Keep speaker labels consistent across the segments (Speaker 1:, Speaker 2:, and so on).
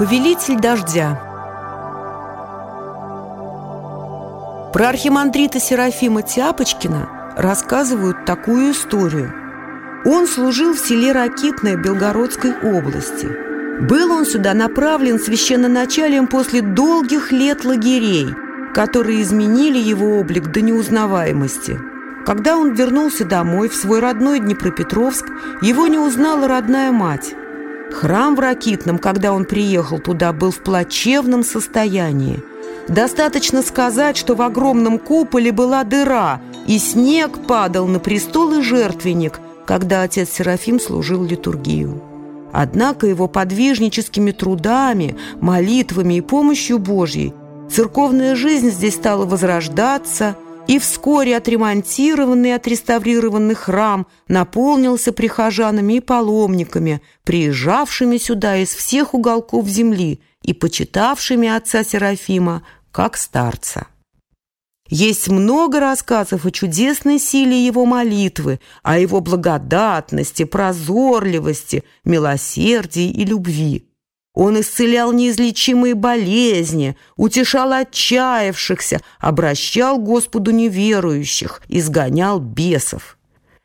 Speaker 1: Повелитель дождя Про архимандрита Серафима Тяпочкина рассказывают такую историю. Он служил в селе Ракитное Белгородской области. Был он сюда направлен священноначалием после долгих лет лагерей, которые изменили его облик до неузнаваемости. Когда он вернулся домой, в свой родной Днепропетровск, его не узнала родная мать. Храм в Ракитном, когда он приехал туда, был в плачевном состоянии. Достаточно сказать, что в огромном куполе была дыра, и снег падал на престол и жертвенник, когда отец Серафим служил литургию. Однако его подвижническими трудами, молитвами и помощью Божьей церковная жизнь здесь стала возрождаться – и вскоре отремонтированный отреставрированный храм наполнился прихожанами и паломниками, приезжавшими сюда из всех уголков земли и почитавшими отца Серафима как старца. Есть много рассказов о чудесной силе его молитвы, о его благодатности, прозорливости, милосердии и любви. Он исцелял неизлечимые болезни, утешал отчаявшихся, обращал Господу неверующих, изгонял бесов.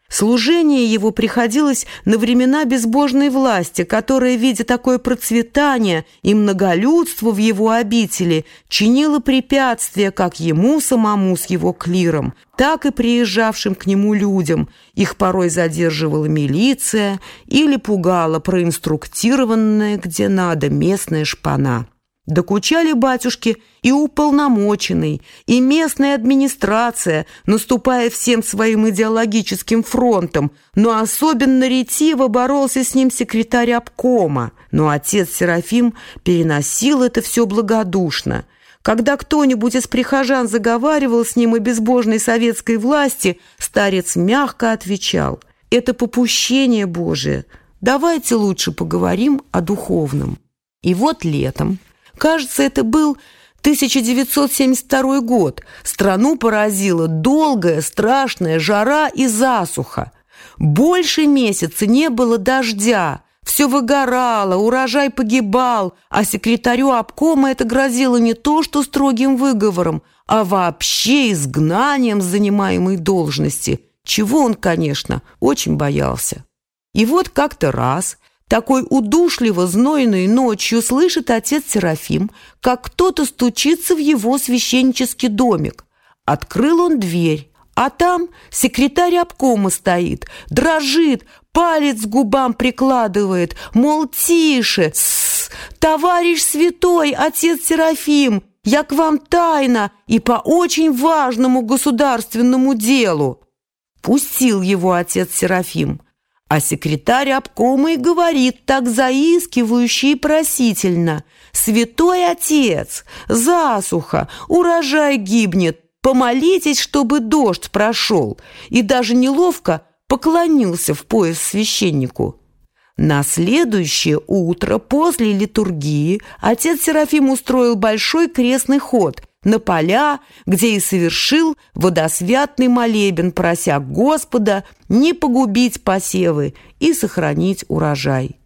Speaker 1: Служение его приходилось на времена безбожной власти, которая, видя такое процветание и многолюдство в его обители, чинила препятствия как ему самому с его клиром, так и приезжавшим к нему людям. Их порой задерживала милиция или пугала проинструктированная где надо местная шпана. Докучали батюшки и уполномоченный, и местная администрация, наступая всем своим идеологическим фронтом, но особенно ретиво боролся с ним секретарь обкома. Но отец Серафим переносил это все благодушно. Когда кто-нибудь из прихожан заговаривал с ним о безбожной советской власти, старец мягко отвечал «Это попущение Божие, давайте лучше поговорим о духовном». И вот летом Кажется, это был 1972 год. Страну поразила долгая, страшная жара и засуха. Больше месяца не было дождя. Все выгорало, урожай погибал, а секретарю обкома это грозило не то что строгим выговором, а вообще изгнанием с занимаемой должности, чего он, конечно, очень боялся. И вот как-то раз такой удушливо знойной ночью слышит отец Серафим, как кто-то стучится в его священнический домик. Открыл он дверь, а там секретарь обкома стоит, дрожит, палец к губам прикладывает, мол, тише, С товарищ святой, отец Серафим, я к вам тайно и по очень важному государственному делу. Пустил его отец Серафим. А секретарь обкома и говорит так заискивающе и просительно. «Святой отец, засуха, урожай гибнет, помолитесь, чтобы дождь прошел». И даже неловко поклонился в пояс священнику. На следующее утро после литургии отец Серафим устроил большой крестный ход – на поля, где и совершил водосвятный молебен, прося Господа не погубить посевы и сохранить урожай.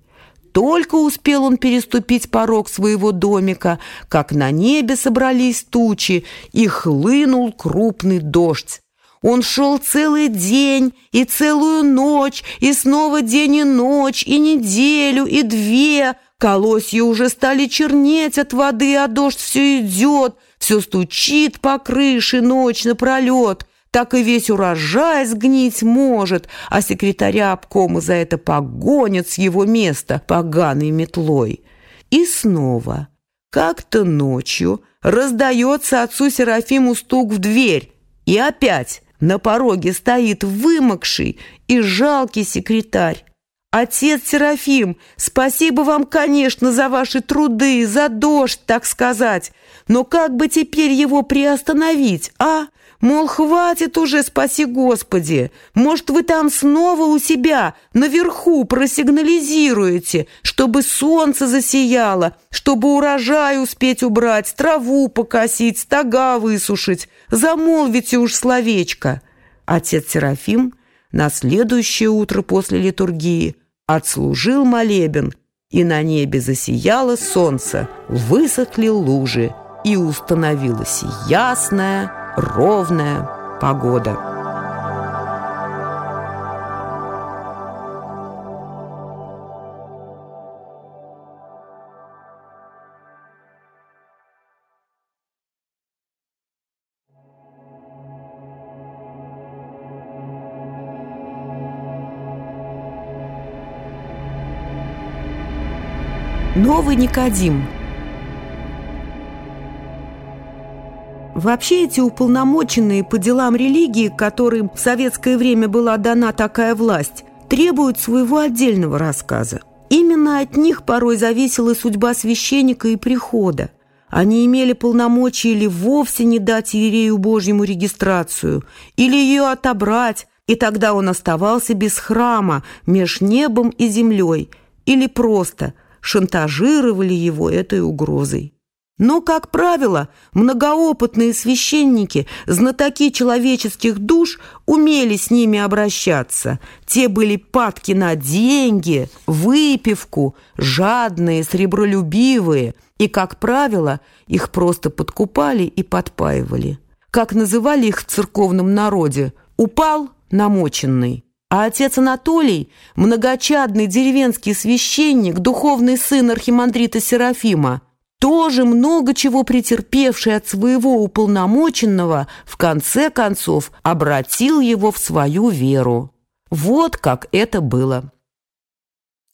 Speaker 1: Только успел он переступить порог своего домика, как на небе собрались тучи, и хлынул крупный дождь. Он шел целый день и целую ночь, и снова день и ночь, и неделю, и две. Колосья уже стали чернеть от воды, а дождь все идет — все стучит по крыше ночь напролет, так и весь урожай сгнить может, а секретаря обкома за это погонят с его места поганой метлой. И снова, как-то ночью раздается отцу Серафиму стук в дверь, и опять на пороге стоит вымокший и жалкий секретарь. «Отец Серафим, спасибо вам, конечно, за ваши труды, за дождь, так сказать. Но как бы теперь его приостановить, а? Мол, хватит уже, спаси Господи. Может, вы там снова у себя, наверху, просигнализируете, чтобы солнце засияло, чтобы урожай успеть убрать, траву покосить, стога высушить. Замолвите уж словечко». Отец Серафим на следующее утро после литургии отслужил молебен и на небе засияло солнце, высохли лужи, и установилась ясная, ровная погода. Новый Никодим. Вообще эти уполномоченные по делам религии, которым в советское время была дана такая власть, требуют своего отдельного рассказа. Именно от них порой зависела судьба священника и прихода. Они имели полномочия или вовсе не дать Иерею Божьему регистрацию, или ее отобрать, и тогда он оставался без храма меж небом и землей, или просто – шантажировали его этой угрозой. Но, как правило, многоопытные священники, знатоки человеческих душ, умели с ними обращаться. Те были падки на деньги, выпивку, жадные, сребролюбивые, и, как правило, их просто подкупали и подпаивали. Как называли их в церковном народе «упал намоченный». А отец Анатолий, многочадный деревенский священник, духовный сын архимандрита Серафима, тоже много чего претерпевший от своего уполномоченного, в конце концов обратил его в свою веру. Вот как это было.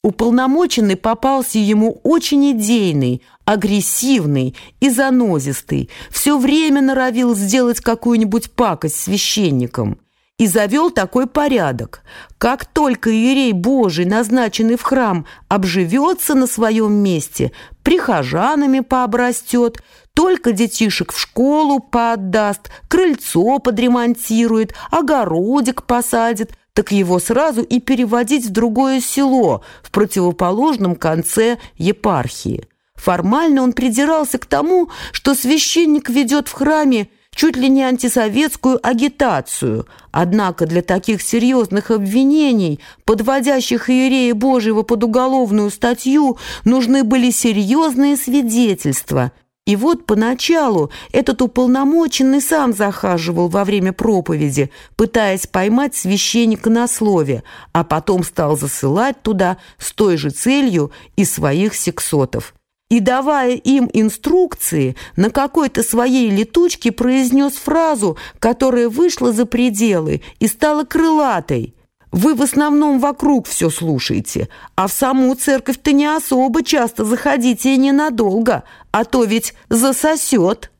Speaker 1: Уполномоченный попался ему очень идейный, агрессивный и занозистый, все время норовил сделать какую-нибудь пакость священникам и завел такой порядок. Как только Иерей Божий, назначенный в храм, обживется на своем месте, прихожанами пообрастет, только детишек в школу поотдаст, крыльцо подремонтирует, огородик посадит, так его сразу и переводить в другое село, в противоположном конце епархии. Формально он придирался к тому, что священник ведет в храме чуть ли не антисоветскую агитацию. Однако для таких серьезных обвинений, подводящих Иерея Божьего под уголовную статью, нужны были серьезные свидетельства. И вот поначалу этот уполномоченный сам захаживал во время проповеди, пытаясь поймать священника на слове, а потом стал засылать туда с той же целью и своих сексотов и, давая им инструкции, на какой-то своей летучке произнес фразу, которая вышла за пределы и стала крылатой. «Вы в основном вокруг все слушаете, а в саму церковь-то не особо часто заходите и ненадолго, а то ведь засосет».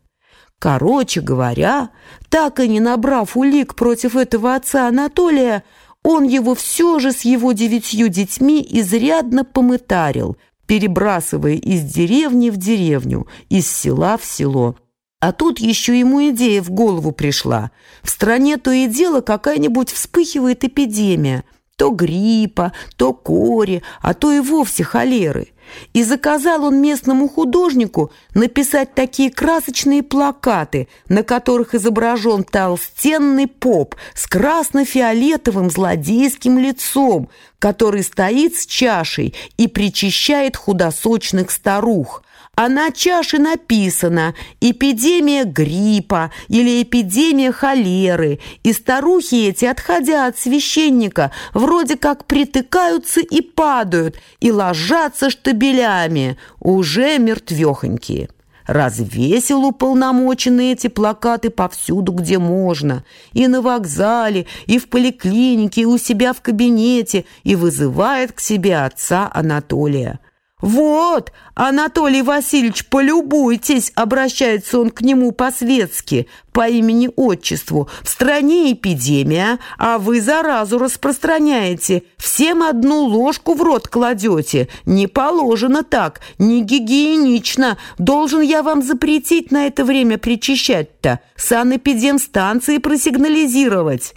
Speaker 1: Короче говоря, так и не набрав улик против этого отца Анатолия, он его все же с его девятью детьми изрядно помытарил – перебрасывая из деревни в деревню, из села в село. А тут еще ему идея в голову пришла. В стране то и дело какая-нибудь вспыхивает эпидемия. То гриппа, то кори, а то и вовсе холеры. И заказал он местному художнику написать такие красочные плакаты, на которых изображен толстенный поп с красно-фиолетовым злодейским лицом, который стоит с чашей и причащает худосочных старух, а на чаше написано «Эпидемия гриппа» или «Эпидемия холеры», и старухи эти, отходя от священника, вроде как притыкаются и падают, и ложатся штабелями, уже мертвехонькие. Развесил уполномоченные эти плакаты повсюду, где можно, и на вокзале, и в поликлинике, и у себя в кабинете, и вызывает к себе отца Анатолия. «Вот, Анатолий Васильевич, полюбуйтесь!» Обращается он к нему по-светски, по имени-отчеству. «В стране эпидемия, а вы заразу распространяете. Всем одну ложку в рот кладете. Не положено так, не гигиенично. Должен я вам запретить на это время причащать-то, санэпидемстанции просигнализировать».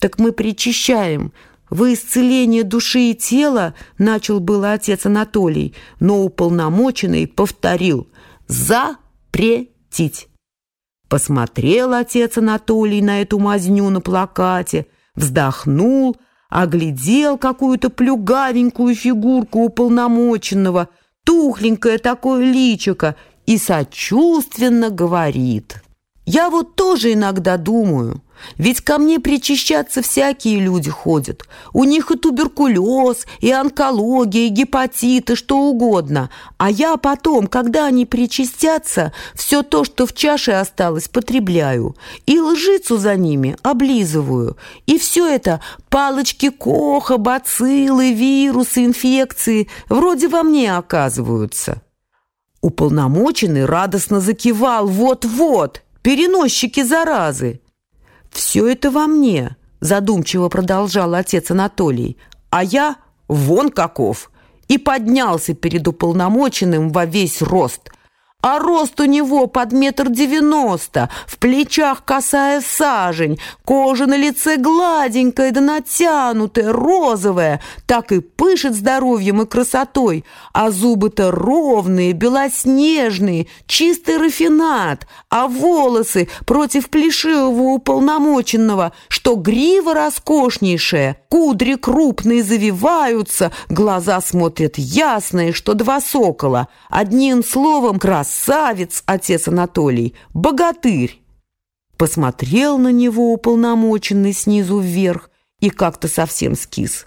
Speaker 1: «Так мы причащаем». «Во исцеление души и тела», — начал было отец Анатолий, но уполномоченный повторил «запретить». Посмотрел отец Анатолий на эту мазню на плакате, вздохнул, оглядел какую-то плюгавенькую фигурку уполномоченного, тухленькое такое личико, и сочувственно говорит. «Я вот тоже иногда думаю, ведь ко мне причащаться всякие люди ходят. У них и туберкулез, и онкология, и гепатиты, что угодно. А я потом, когда они причастятся, все то, что в чаше осталось, потребляю. И лжицу за ними облизываю. И все это палочки Коха, бациллы, вирусы, инфекции вроде во мне оказываются. Уполномоченный радостно закивал «Вот-вот, переносчики заразы». «Все это во мне», – задумчиво продолжал отец Анатолий. «А я вон каков!» И поднялся перед уполномоченным во весь рост – а рост у него под метр девяносто, в плечах косая сажень, кожа на лице гладенькая да натянутая, розовая, так и пышет здоровьем и красотой, а зубы-то ровные, белоснежные, чистый рафинат, а волосы против плешивого уполномоченного, что грива роскошнейшая, кудри крупные завиваются, глаза смотрят ясные, что два сокола, одним словом красавица красавец, отец Анатолий, богатырь!» Посмотрел на него уполномоченный снизу вверх и как-то совсем скис.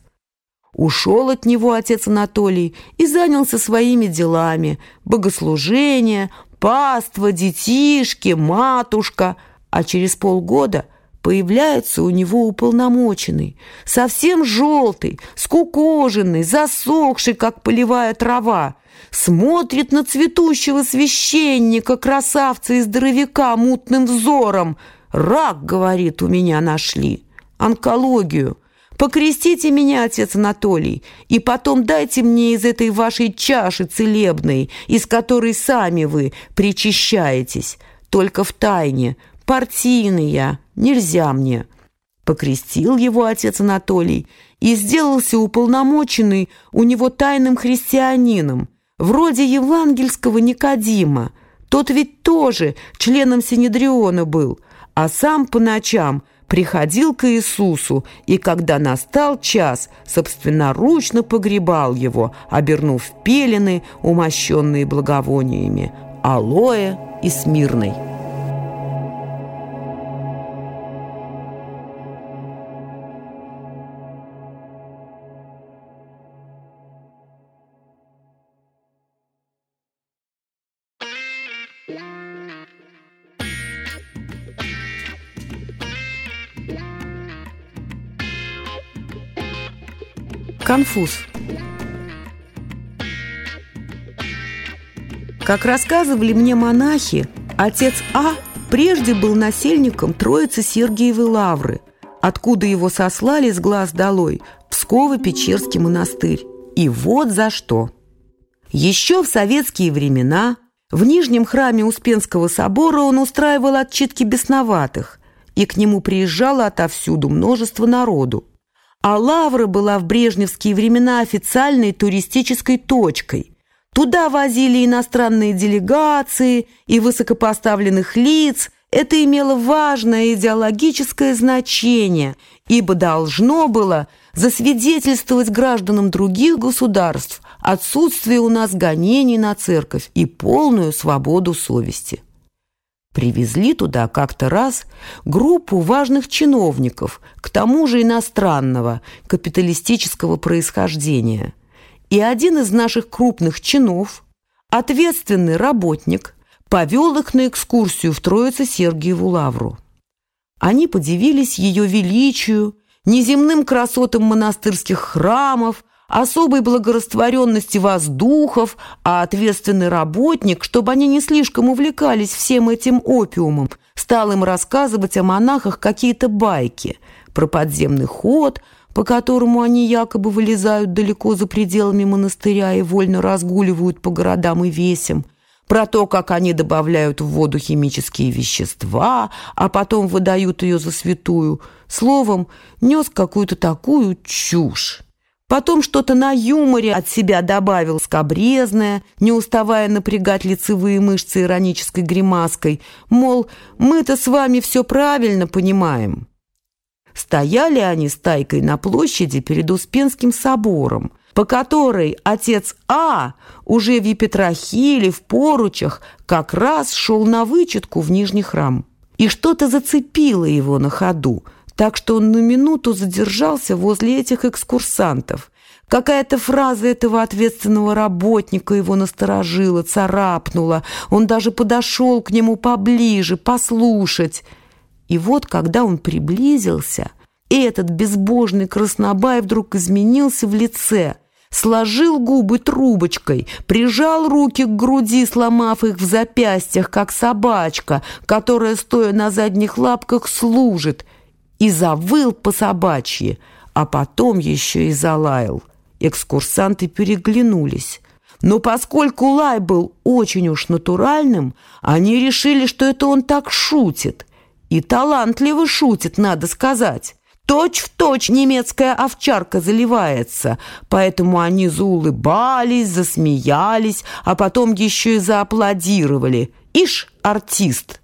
Speaker 1: Ушел от него отец Анатолий и занялся своими делами. Богослужение, паства, детишки, матушка. А через полгода появляется у него уполномоченный, совсем желтый, скукоженный, засохший, как полевая трава, смотрит на цветущего священника, красавца и здоровяка мутным взором. «Рак, — говорит, — у меня нашли, онкологию. Покрестите меня, отец Анатолий, и потом дайте мне из этой вашей чаши целебной, из которой сами вы причащаетесь, только в тайне, партийный я, нельзя мне». Покрестил его отец Анатолий и сделался уполномоченный у него тайным христианином, вроде евангельского Никодима. Тот ведь тоже членом Синедриона был, а сам по ночам приходил к Иисусу, и когда настал час, собственноручно погребал его, обернув пелены, умощенные благовониями, алоэ и смирной. Конфуз. Как рассказывали мне монахи, отец А прежде был насельником Троицы Сергиевой Лавры, откуда его сослали с глаз долой Псково-Печерский монастырь. И вот за что. Еще в советские времена в Нижнем храме Успенского собора он устраивал отчитки бесноватых, и к нему приезжало отовсюду множество народу а Лавра была в брежневские времена официальной туристической точкой. Туда возили иностранные делегации и высокопоставленных лиц. Это имело важное идеологическое значение, ибо должно было засвидетельствовать гражданам других государств отсутствие у нас гонений на церковь и полную свободу совести. Привезли туда как-то раз группу важных чиновников, к тому же иностранного, капиталистического происхождения. И один из наших крупных чинов, ответственный работник, повел их на экскурсию в Троице-Сергиеву лавру. Они подивились ее величию, неземным красотам монастырских храмов, особой благорастворенности воздухов, а ответственный работник, чтобы они не слишком увлекались всем этим опиумом, стал им рассказывать о монахах какие-то байки про подземный ход, по которому они якобы вылезают далеко за пределами монастыря и вольно разгуливают по городам и весям, про то, как они добавляют в воду химические вещества, а потом выдают ее за святую. Словом, нес какую-то такую чушь. Потом что-то на юморе от себя добавил скобрезное, не уставая напрягать лицевые мышцы иронической гримаской, мол, мы-то с вами все правильно понимаем. стояли они стайкой на площади перед Успенским собором, по которой отец А уже в Епетрахиле, в поручах, как раз шел на вычетку в Нижний храм. И что-то зацепило его на ходу, так что он на минуту задержался возле этих экскурсантов. Какая-то фраза этого ответственного работника его насторожила, царапнула. Он даже подошел к нему поближе, послушать. И вот, когда он приблизился, этот безбожный краснобай вдруг изменился в лице – сложил губы трубочкой, прижал руки к груди, сломав их в запястьях, как собачка, которая, стоя на задних лапках, служит, и завыл по собачьи, а потом еще и залаял. Экскурсанты переглянулись. Но поскольку лай был очень уж натуральным, они решили, что это он так шутит. И талантливо шутит, надо сказать. Точь-в-точь немецкая овчарка заливается, поэтому они заулыбались, засмеялись, а потом еще и зааплодировали. Ишь, артист!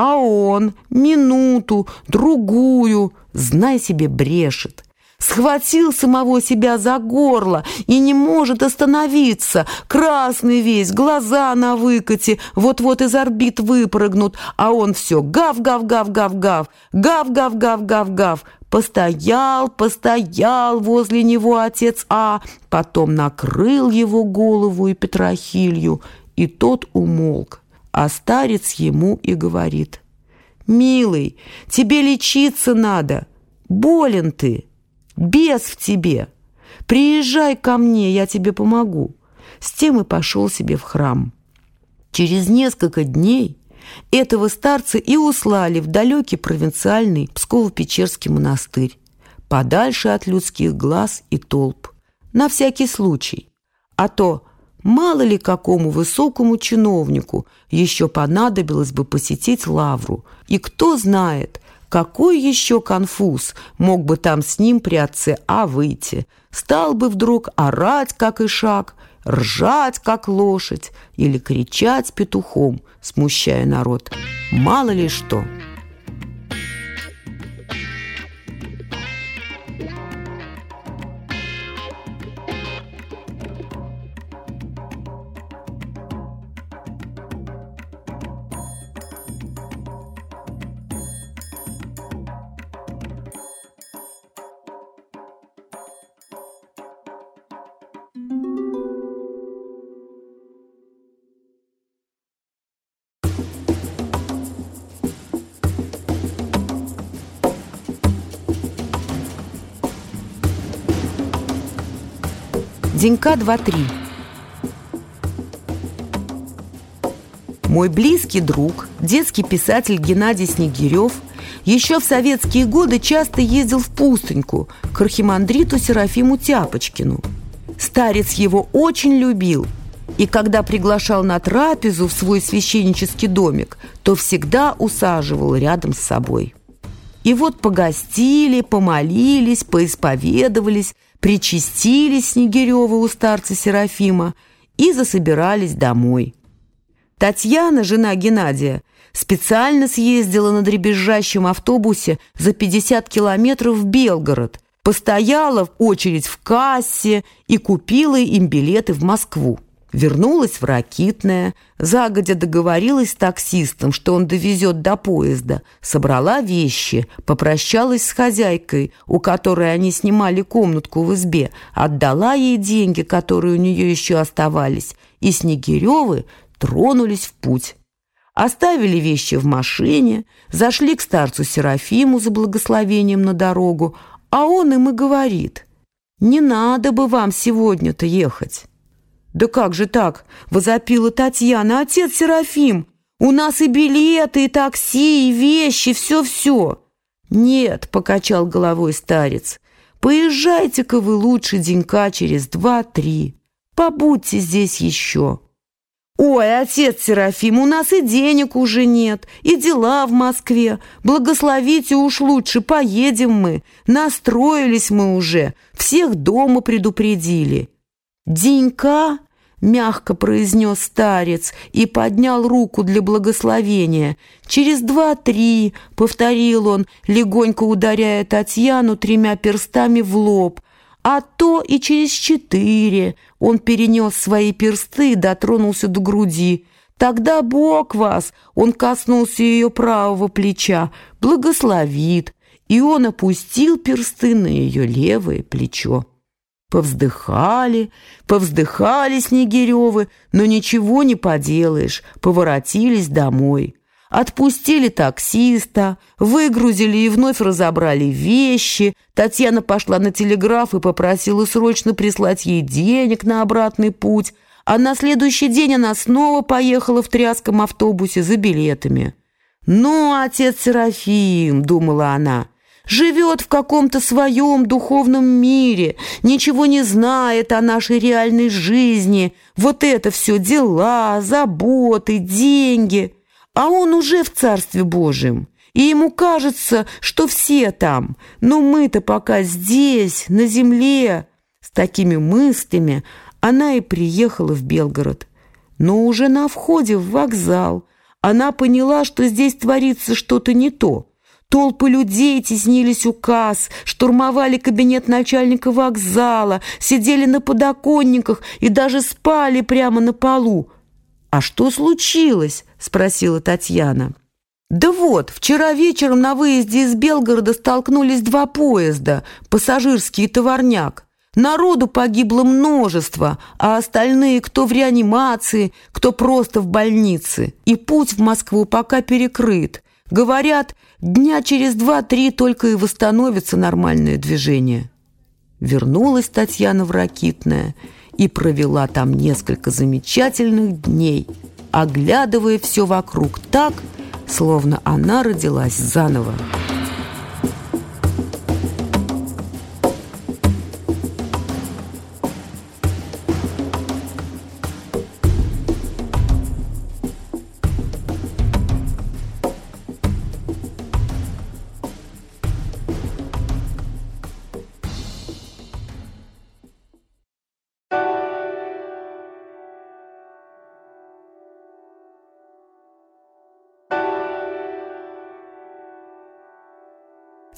Speaker 1: А он минуту, другую, знай себе, брешет схватил самого себя за горло и не может остановиться. Красный весь, глаза на выкате, вот-вот из орбит выпрыгнут, а он все гав-гав-гав-гав-гав, гав-гав-гав-гав-гав. Постоял, постоял возле него отец А, потом накрыл его голову и Петрохилью, и тот умолк. А старец ему и говорит, «Милый, тебе лечиться надо, болен ты». Бес в тебе! Приезжай ко мне, я тебе помогу!» С тем и пошел себе в храм. Через несколько дней этого старца и услали в далекий провинциальный Псково-Печерский монастырь, подальше от людских глаз и толп, на всякий случай. А то мало ли какому высокому чиновнику еще понадобилось бы посетить лавру, и кто знает, какой еще конфуз мог бы там с ним при отце А выйти? Стал бы вдруг орать, как ишак, ржать, как лошадь, или кричать петухом, смущая народ. Мало ли что. Денька два-три. Мой близкий друг, детский писатель Геннадий Снегирев, еще в советские годы часто ездил в пустыньку к архимандриту Серафиму Тяпочкину. Старец его очень любил, и когда приглашал на трапезу в свой священнический домик, то всегда усаживал рядом с собой. И вот погостили, помолились, поисповедовались, причастились Снегирева у старца Серафима и засобирались домой. Татьяна, жена Геннадия, специально съездила на дребезжащем автобусе за 50 километров в Белгород, постояла в очередь в кассе и купила им билеты в Москву. Вернулась в Ракитное, загодя договорилась с таксистом, что он довезет до поезда, собрала вещи, попрощалась с хозяйкой, у которой они снимали комнатку в избе, отдала ей деньги, которые у нее еще оставались, и Снегиревы тронулись в путь. Оставили вещи в машине, зашли к старцу Серафиму за благословением на дорогу, а он им и говорит, «Не надо бы вам сегодня-то ехать». «Да как же так?» — возопила Татьяна. «Отец Серафим, у нас и билеты, и такси, и вещи, все-все». «Нет», — покачал головой старец, «поезжайте-ка вы лучше денька через два-три. Побудьте здесь еще». «Ой, отец Серафим, у нас и денег уже нет, и дела в Москве. Благословите уж лучше, поедем мы. Настроились мы уже, всех дома предупредили». «Денька?» мягко произнес старец и поднял руку для благословения. Через два-три, повторил он, легонько ударяя Татьяну тремя перстами в лоб, а то и через четыре. Он перенес свои персты и дотронулся до груди. Тогда Бог вас, он коснулся ее правого плеча, благословит, и он опустил персты на ее левое плечо. Повздыхали, повздыхали Снегиревы, но ничего не поделаешь, поворотились домой. Отпустили таксиста, выгрузили и вновь разобрали вещи. Татьяна пошла на телеграф и попросила срочно прислать ей денег на обратный путь, а на следующий день она снова поехала в тряском автобусе за билетами. «Ну, отец Серафим», — думала она, — живет в каком-то своем духовном мире, ничего не знает о нашей реальной жизни. Вот это все дела, заботы, деньги. А он уже в Царстве Божьем. И ему кажется, что все там. Но мы-то пока здесь, на земле. С такими мыслями она и приехала в Белгород. Но уже на входе в вокзал она поняла, что здесь творится что-то не то. Толпы людей теснились у касс, штурмовали кабинет начальника вокзала, сидели на подоконниках и даже спали прямо на полу. «А что случилось?» – спросила Татьяна. «Да вот, вчера вечером на выезде из Белгорода столкнулись два поезда, пассажирский и товарняк. Народу погибло множество, а остальные кто в реанимации, кто просто в больнице. И путь в Москву пока перекрыт. Говорят, дня через два-три только и восстановится нормальное движение. Вернулась Татьяна в Ракитное и провела там несколько замечательных дней, оглядывая все вокруг так, словно она родилась заново.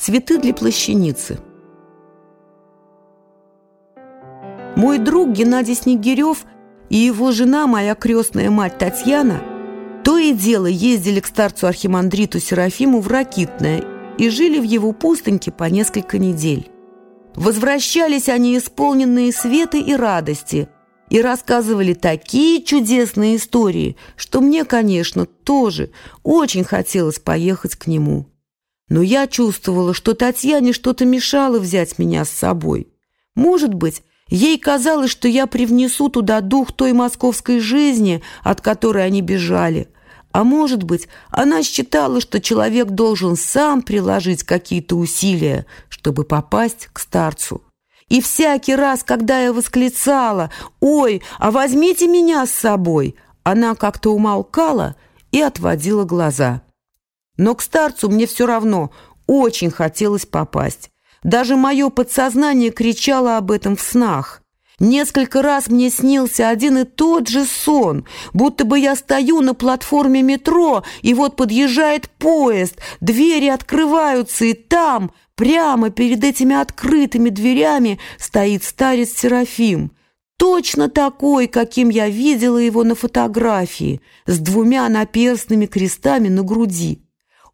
Speaker 1: Цветы для плащаницы. Мой друг Геннадий Снегирев и его жена, моя крестная мать Татьяна, то и дело ездили к старцу Архимандриту Серафиму в Ракитное и жили в его пустыньке по несколько недель. Возвращались они исполненные светы и радости и рассказывали такие чудесные истории, что мне, конечно, тоже очень хотелось поехать к нему. Но я чувствовала, что Татьяне что-то мешало взять меня с собой. Может быть, ей казалось, что я привнесу туда дух той московской жизни, от которой они бежали. А может быть, она считала, что человек должен сам приложить какие-то усилия, чтобы попасть к старцу. И всякий раз, когда я восклицала «Ой, а возьмите меня с собой!», она как-то умолкала и отводила глаза. Но к старцу мне все равно очень хотелось попасть. Даже мое подсознание кричало об этом в снах. Несколько раз мне снился один и тот же сон, будто бы я стою на платформе метро, и вот подъезжает поезд, двери открываются, и там, прямо перед этими открытыми дверями, стоит старец Серафим. Точно такой, каким я видела его на фотографии, с двумя наперстными крестами на груди.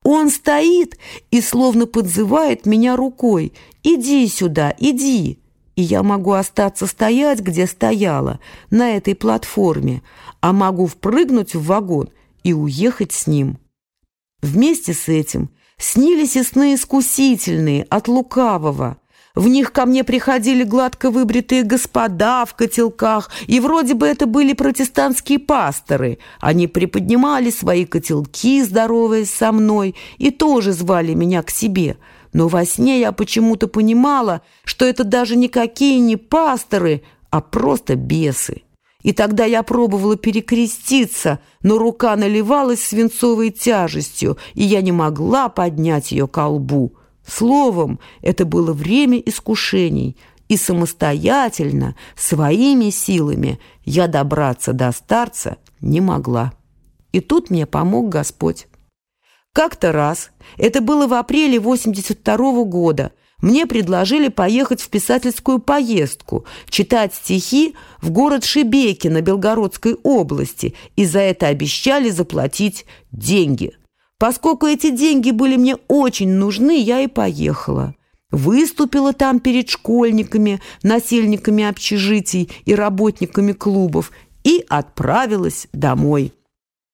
Speaker 1: Он стоит и словно подзывает меня рукой. «Иди сюда, иди!» И я могу остаться стоять, где стояла, на этой платформе, а могу впрыгнуть в вагон и уехать с ним. Вместе с этим снились и сны искусительные от лукавого – в них ко мне приходили гладко выбритые господа в котелках, и вроде бы это были протестантские пасторы. Они приподнимали свои котелки, здороваясь со мной, и тоже звали меня к себе. Но во сне я почему-то понимала, что это даже никакие не пасторы, а просто бесы. И тогда я пробовала перекреститься, но рука наливалась свинцовой тяжестью, и я не могла поднять ее ко лбу. Словом, это было время искушений, и самостоятельно, своими силами я добраться до старца не могла. И тут мне помог Господь. Как-то раз, это было в апреле 82 -го года, мне предложили поехать в писательскую поездку, читать стихи в город Шебекино Белгородской области, и за это обещали заплатить деньги. Поскольку эти деньги были мне очень нужны, я и поехала. Выступила там перед школьниками, насельниками общежитий и работниками клубов и отправилась домой.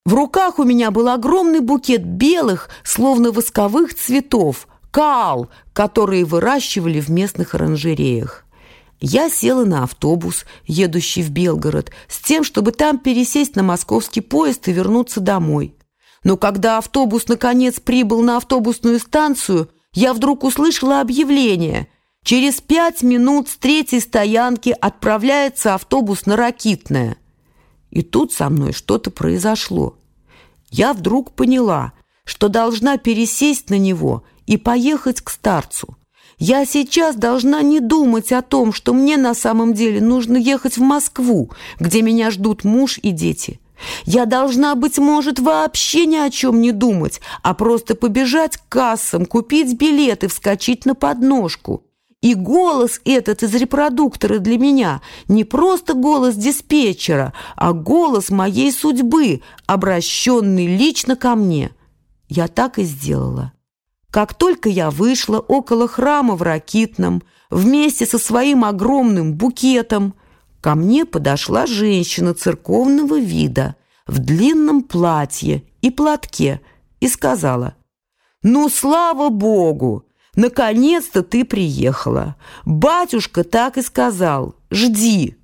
Speaker 1: В руках у меня был огромный букет белых, словно восковых цветов, кал, которые выращивали в местных оранжереях. Я села на автобус, едущий в Белгород, с тем, чтобы там пересесть на московский поезд и вернуться домой. Но когда автобус наконец прибыл на автобусную станцию, я вдруг услышала объявление. Через пять минут с третьей стоянки отправляется автобус на Ракитное. И тут со мной что-то произошло. Я вдруг поняла, что должна пересесть на него и поехать к старцу. Я сейчас должна не думать о том, что мне на самом деле нужно ехать в Москву, где меня ждут муж и дети. Я должна, быть может, вообще ни о чем не думать, а просто побежать к кассам, купить билеты, вскочить на подножку. И голос этот из репродуктора для меня не просто голос диспетчера, а голос моей судьбы, обращенный лично ко мне. Я так и сделала. Как только я вышла около храма в Ракитном, вместе со своим огромным букетом, ко мне подошла женщина церковного вида в длинном платье и платке и сказала, «Ну, слава Богу! Наконец-то ты приехала! Батюшка так и сказал, жди,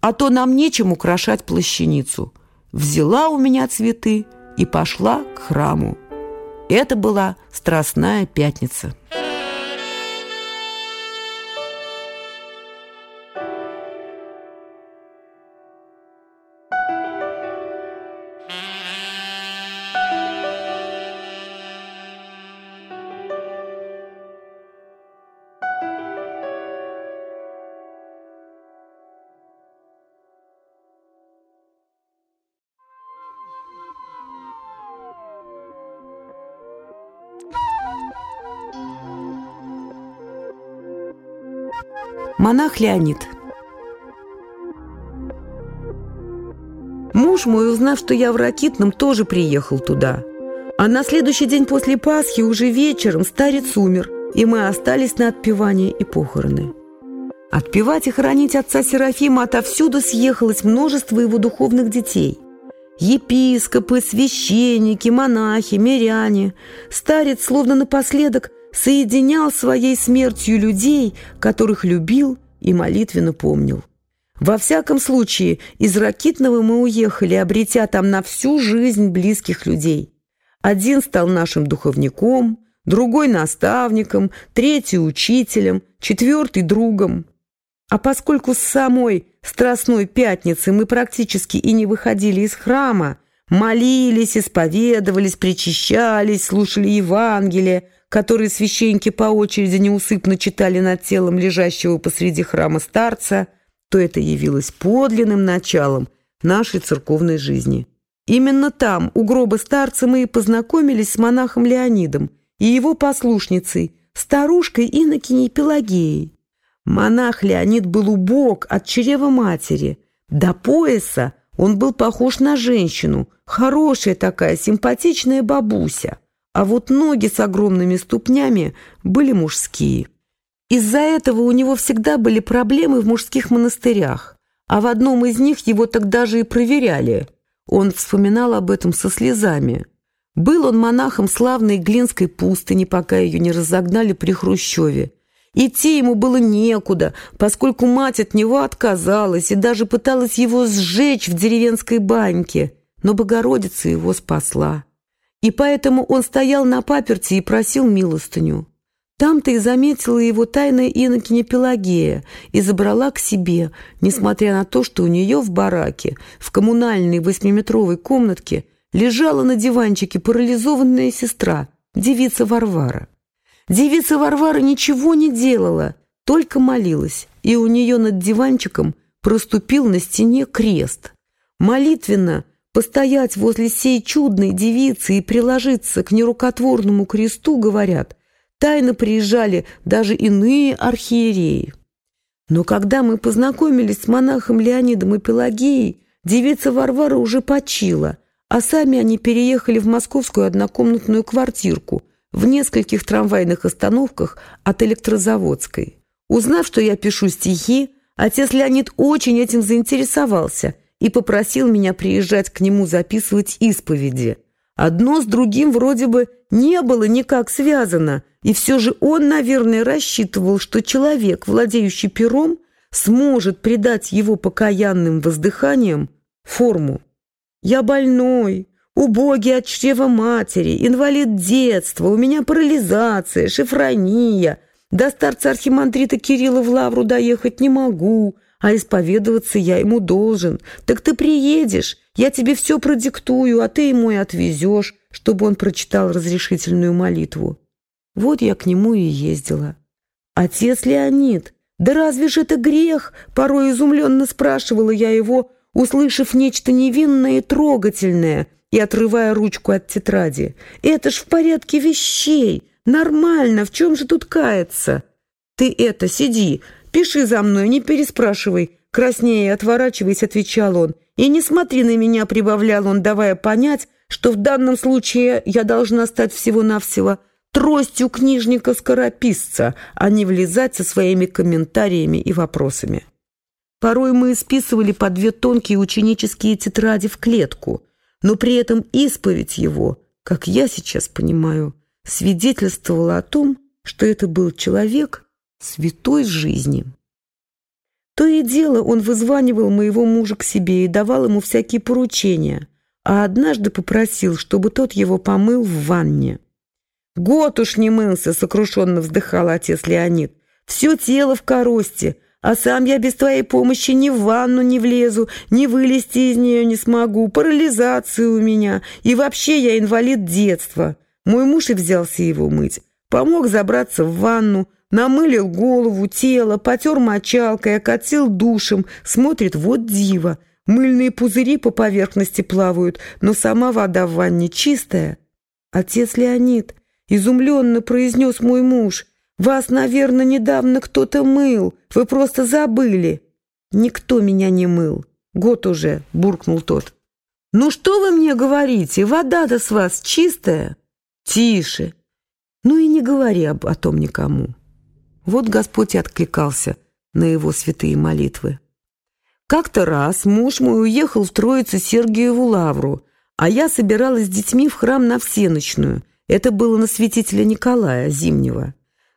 Speaker 1: а то нам нечем украшать плащаницу». Взяла у меня цветы и пошла к храму. Это была Страстная Пятница. Монах Леонид Муж мой, узнав, что я в Ракитном, тоже приехал туда. А на следующий день после Пасхи, уже вечером, старец умер, и мы остались на отпевание и похороны. Отпевать и хоронить отца Серафима отовсюду съехалось множество его духовных детей. Епископы, священники, монахи, миряне. Старец, словно напоследок, соединял своей смертью людей, которых любил и молитвенно помнил. Во всяком случае, из Ракитного мы уехали, обретя там на всю жизнь близких людей. Один стал нашим духовником, другой наставником, третий учителем, четвертый другом. А поскольку с самой Страстной Пятницы мы практически и не выходили из храма, молились, исповедовались, причащались, слушали Евангелие, которые священники по очереди неусыпно читали над телом лежащего посреди храма старца, то это явилось подлинным началом нашей церковной жизни. Именно там, у гроба старца, мы и познакомились с монахом Леонидом и его послушницей, старушкой Иннокеней Пелагеей. Монах Леонид был убог от чрева матери. До пояса он был похож на женщину, хорошая такая, симпатичная бабуся а вот ноги с огромными ступнями были мужские. Из-за этого у него всегда были проблемы в мужских монастырях, а в одном из них его тогда же и проверяли. Он вспоминал об этом со слезами. Был он монахом славной Глинской пустыни, пока ее не разогнали при Хрущеве. Идти ему было некуда, поскольку мать от него отказалась и даже пыталась его сжечь в деревенской баньке, но Богородица его спасла. И поэтому он стоял на паперти и просил милостыню. Там-то и заметила его тайная инокиня Пелагея и забрала к себе, несмотря на то, что у нее в бараке, в коммунальной восьмиметровой комнатке, лежала на диванчике парализованная сестра, девица Варвара. Девица Варвара ничего не делала, только молилась, и у нее над диванчиком проступил на стене крест. Молитвенно постоять возле сей чудной девицы и приложиться к нерукотворному кресту, говорят, тайно приезжали даже иные архиереи. Но когда мы познакомились с монахом Леонидом и Пелагеей, девица Варвара уже почила, а сами они переехали в московскую однокомнатную квартирку в нескольких трамвайных остановках от Электрозаводской. Узнав, что я пишу стихи, отец Леонид очень этим заинтересовался и попросил меня приезжать к нему записывать исповеди. Одно с другим вроде бы не было никак связано, и все же он, наверное, рассчитывал, что человек, владеющий пером, сможет придать его покаянным воздыханиям форму. «Я больной, убогий от чрева матери, инвалид детства, у меня парализация, шифрония, до старца архимандрита Кирилла в Лавру доехать не могу, а исповедоваться я ему должен. Так ты приедешь, я тебе все продиктую, а ты ему и отвезешь, чтобы он прочитал разрешительную молитву. Вот я к нему и ездила. Отец Леонид, да разве же это грех? Порой изумленно спрашивала я его, услышав нечто невинное и трогательное и отрывая ручку от тетради. Это ж в порядке вещей, нормально, в чем же тут каяться? Ты это, сиди, пиши за мной, не переспрашивай. Краснее отворачиваясь, отвечал он. И не смотри на меня, прибавлял он, давая понять, что в данном случае я должна стать всего-навсего тростью книжника-скорописца, а не влезать со своими комментариями и вопросами. Порой мы списывали по две тонкие ученические тетради в клетку, но при этом исповедь его, как я сейчас понимаю, свидетельствовала о том, что это был человек святой жизни. То и дело он вызванивал моего мужа к себе и давал ему всякие поручения, а однажды попросил, чтобы тот его помыл в ванне. «Год уж не мылся», — сокрушенно вздыхал отец Леонид. «Все тело в коросте, а сам я без твоей помощи ни в ванну не влезу, ни вылезти из нее не смогу, парализация у меня, и вообще я инвалид детства». Мой муж и взялся его мыть. Помог забраться в ванну, намылил голову, тело, потер мочалкой, окатил душем, смотрит, вот диво. Мыльные пузыри по поверхности плавают, но сама вода в ванне чистая. Отец Леонид, Изумленно произнес мой муж. «Вас, наверное, недавно кто-то мыл. Вы просто забыли». «Никто меня не мыл. Год уже», — буркнул тот. «Ну что вы мне говорите? Вода-то с вас чистая?» «Тише. Ну и не говори об о том никому». Вот Господь и откликался на его святые молитвы. Как-то раз муж мой уехал в Троицу Сергиеву Лавру, а я собиралась с детьми в храм на всеночную — это было на святителя Николая Зимнего.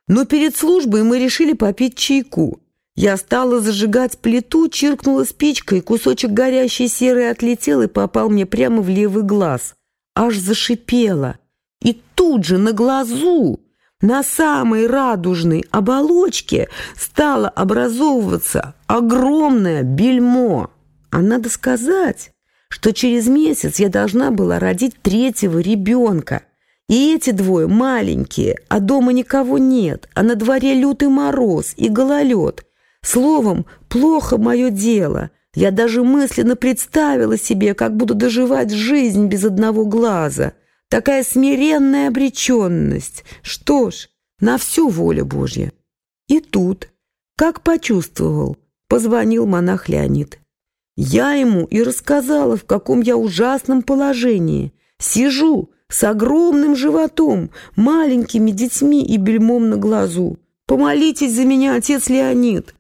Speaker 1: Но перед службой мы решили попить чайку. Я стала зажигать плиту, чиркнула спичкой, кусочек горящей серы отлетел и попал мне прямо в левый глаз. Аж зашипело. И тут же на глазу, на самой радужной оболочке, стало образовываться огромное бельмо. А надо сказать, что через месяц я должна была родить третьего ребенка – и эти двое маленькие, а дома никого нет, а на дворе лютый мороз и гололед. Словом, плохо мое дело. Я даже мысленно представила себе, как буду доживать жизнь без одного глаза. Такая смиренная обреченность. Что ж, на всю волю Божья. И тут, как почувствовал, позвонил монах Леонид. Я ему и рассказала, в каком я ужасном положении. Сижу, с огромным животом, маленькими детьми и бельмом на глазу. Помолитесь за меня, отец Леонид.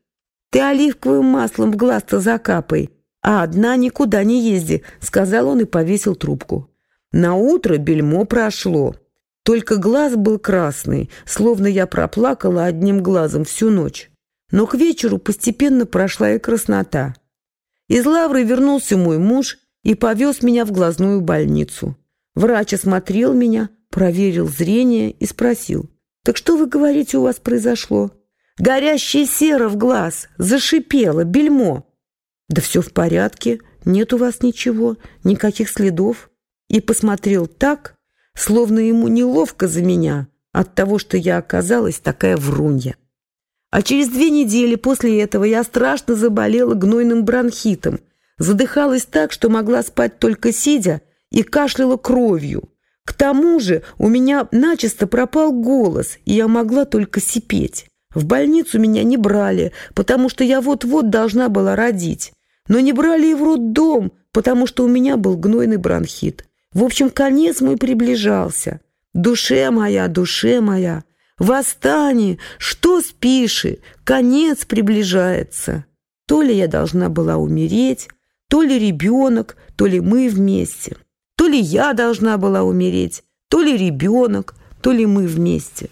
Speaker 1: Ты оливковым маслом в глаз-то закапай, а одна никуда не езди, сказал он и повесил трубку. На утро бельмо прошло. Только глаз был красный, словно я проплакала одним глазом всю ночь. Но к вечеру постепенно прошла и краснота. Из лавры вернулся мой муж и повез меня в глазную больницу. Врач осмотрел меня, проверил зрение и спросил. «Так что вы говорите, у вас произошло?» «Горящая сера в глаз, зашипела, бельмо». «Да все в порядке, нет у вас ничего, никаких следов». И посмотрел так, словно ему неловко за меня от того, что я оказалась такая врунья. А через две недели после этого я страшно заболела гнойным бронхитом, задыхалась так, что могла спать только сидя, и кашляла кровью. К тому же у меня начисто пропал голос, и я могла только сипеть. В больницу меня не брали, потому что я вот-вот должна была родить. Но не брали и в роддом, потому что у меня был гнойный бронхит. В общем, конец мой приближался. Душе моя, душе моя, восстань, что спиши, конец приближается. То ли я должна была умереть, то ли ребенок, то ли мы вместе. То ли я должна была умереть, то ли ребенок, то ли мы вместе.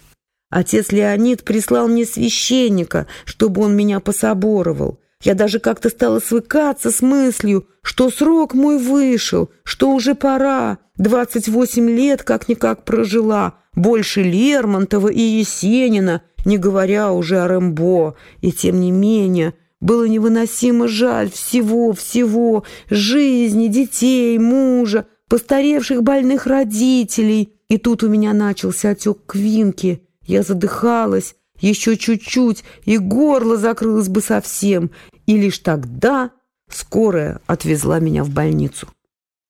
Speaker 1: Отец Леонид прислал мне священника, чтобы он меня пособоровал. Я даже как-то стала свыкаться с мыслью, что срок мой вышел, что уже пора. Двадцать восемь лет как-никак прожила, больше Лермонтова и Есенина, не говоря уже о Рэмбо. И тем не менее, было невыносимо жаль всего-всего, жизни, детей, мужа, постаревших больных родителей. И тут у меня начался отек квинки. Я задыхалась, еще чуть-чуть, и горло закрылось бы совсем. И лишь тогда скорая отвезла меня в больницу.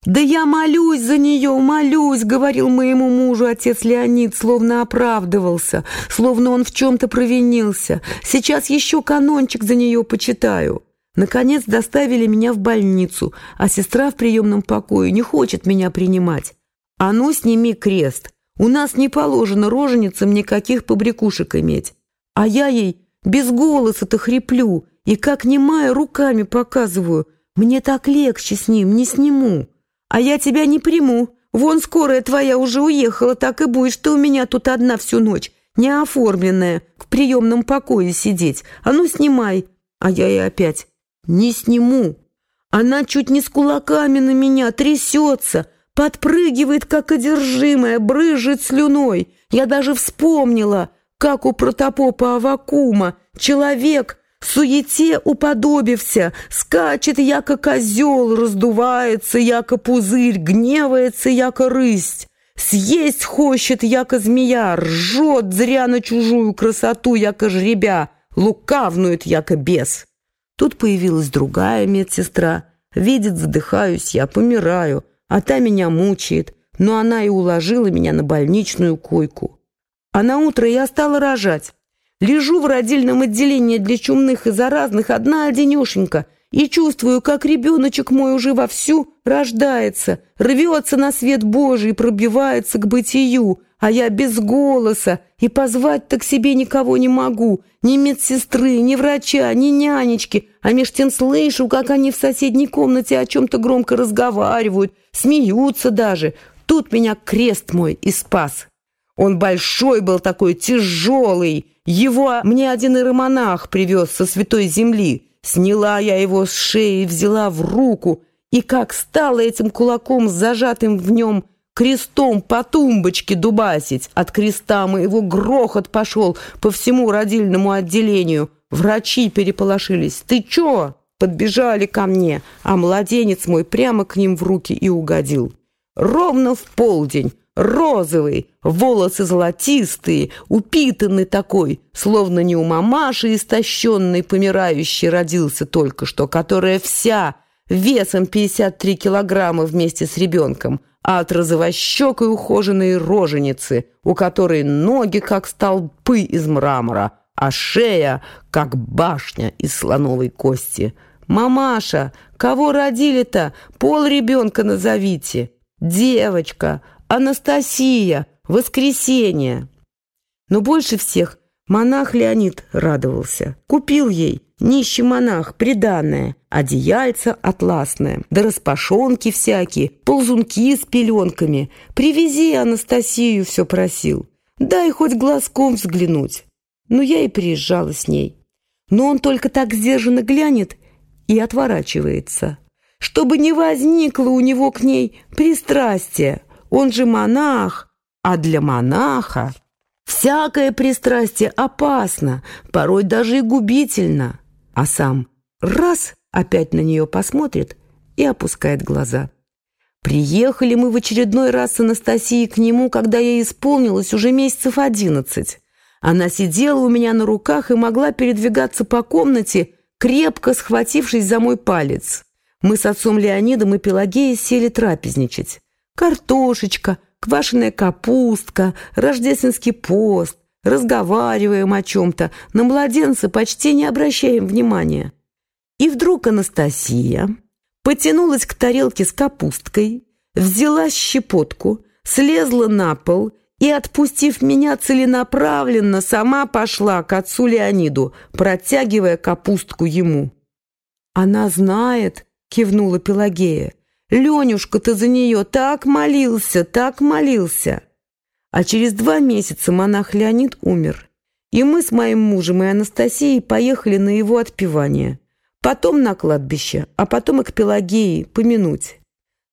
Speaker 1: «Да я молюсь за нее, молюсь», — говорил моему мужу отец Леонид, словно оправдывался, словно он в чем-то провинился. «Сейчас еще канончик за нее почитаю». Наконец доставили меня в больницу, а сестра в приемном покое не хочет меня принимать. «А ну, сними крест! У нас не положено роженицам никаких побрякушек иметь. А я ей без голоса-то хриплю и как немая руками показываю. Мне так легче с ним, не сниму. А я тебя не приму. Вон скорая твоя уже уехала, так и будешь ты у меня тут одна всю ночь, неоформленная, в приемном покое сидеть. А ну, снимай!» А я ей опять не сниму. Она чуть не с кулаками на меня трясется, подпрыгивает, как одержимая, брызжет слюной. Я даже вспомнила, как у протопопа Авакума человек суете уподобився, скачет, яко козел, раздувается, яко пузырь, гневается, яко рысть. Съесть хочет, яко змея, ржет зря на чужую красоту, яко жребя, лукавнует, яко бес. Тут появилась другая медсестра. Видит, задыхаюсь, я помираю, а та меня мучает. Но она и уложила меня на больничную койку. А на утро я стала рожать. Лежу в родильном отделении для чумных и заразных одна-одинешенька и чувствую, как ребеночек мой уже вовсю рождается, рвется на свет Божий, пробивается к бытию, а я без голоса, и позвать-то к себе никого не могу, ни медсестры, ни врача, ни нянечки, а меж тем слышу, как они в соседней комнате о чем-то громко разговаривают, смеются даже. Тут меня крест мой и спас. Он большой был такой, тяжелый. Его мне один иеромонах привез со святой земли. Сняла я его с шеи, взяла в руку, и как стала этим кулаком, зажатым в нем, крестом по тумбочке дубасить. От креста моего грохот пошел по всему родильному отделению. Врачи переполошились. «Ты чё?» Подбежали ко мне, а младенец мой прямо к ним в руки и угодил. Ровно в полдень, розовый, волосы золотистые, упитанный такой, словно не у мамаши истощенной, помирающей родился только что, которая вся весом 53 килограмма вместе с ребенком, а от розовощекой ухоженной роженицы, у которой ноги как столпы из мрамора, а шея как башня из слоновой кости. «Мамаша, кого родили-то? Пол ребенка назовите!» «Девочка! Анастасия! Воскресенье!» Но больше всех монах Леонид радовался. Купил ей Нищий монах, приданное, одеяльце атласное, да распашонки всякие, ползунки с пеленками. Привези Анастасию, все просил. Дай хоть глазком взглянуть. Ну, я и приезжала с ней. Но он только так сдержанно глянет и отворачивается. Чтобы не возникло у него к ней пристрастия. Он же монах, а для монаха всякое пристрастие опасно, порой даже и губительно а сам раз опять на нее посмотрит и опускает глаза. Приехали мы в очередной раз с Анастасией к нему, когда ей исполнилось уже месяцев одиннадцать. Она сидела у меня на руках и могла передвигаться по комнате, крепко схватившись за мой палец. Мы с отцом Леонидом и Пелагеей сели трапезничать. Картошечка, квашеная капустка, рождественский пост. Разговариваем о чем-то, на младенца почти не обращаем внимания. И вдруг Анастасия потянулась к тарелке с капусткой, взяла щепотку, слезла на пол и, отпустив меня целенаправленно, сама пошла к отцу Леониду, протягивая капустку ему. «Она знает», — кивнула Пелагея. «Ленюшка-то за нее так молился, так молился». А через два месяца монах Леонид умер. И мы с моим мужем и Анастасией поехали на его отпевание. Потом на кладбище, а потом и к Пелагеи помянуть.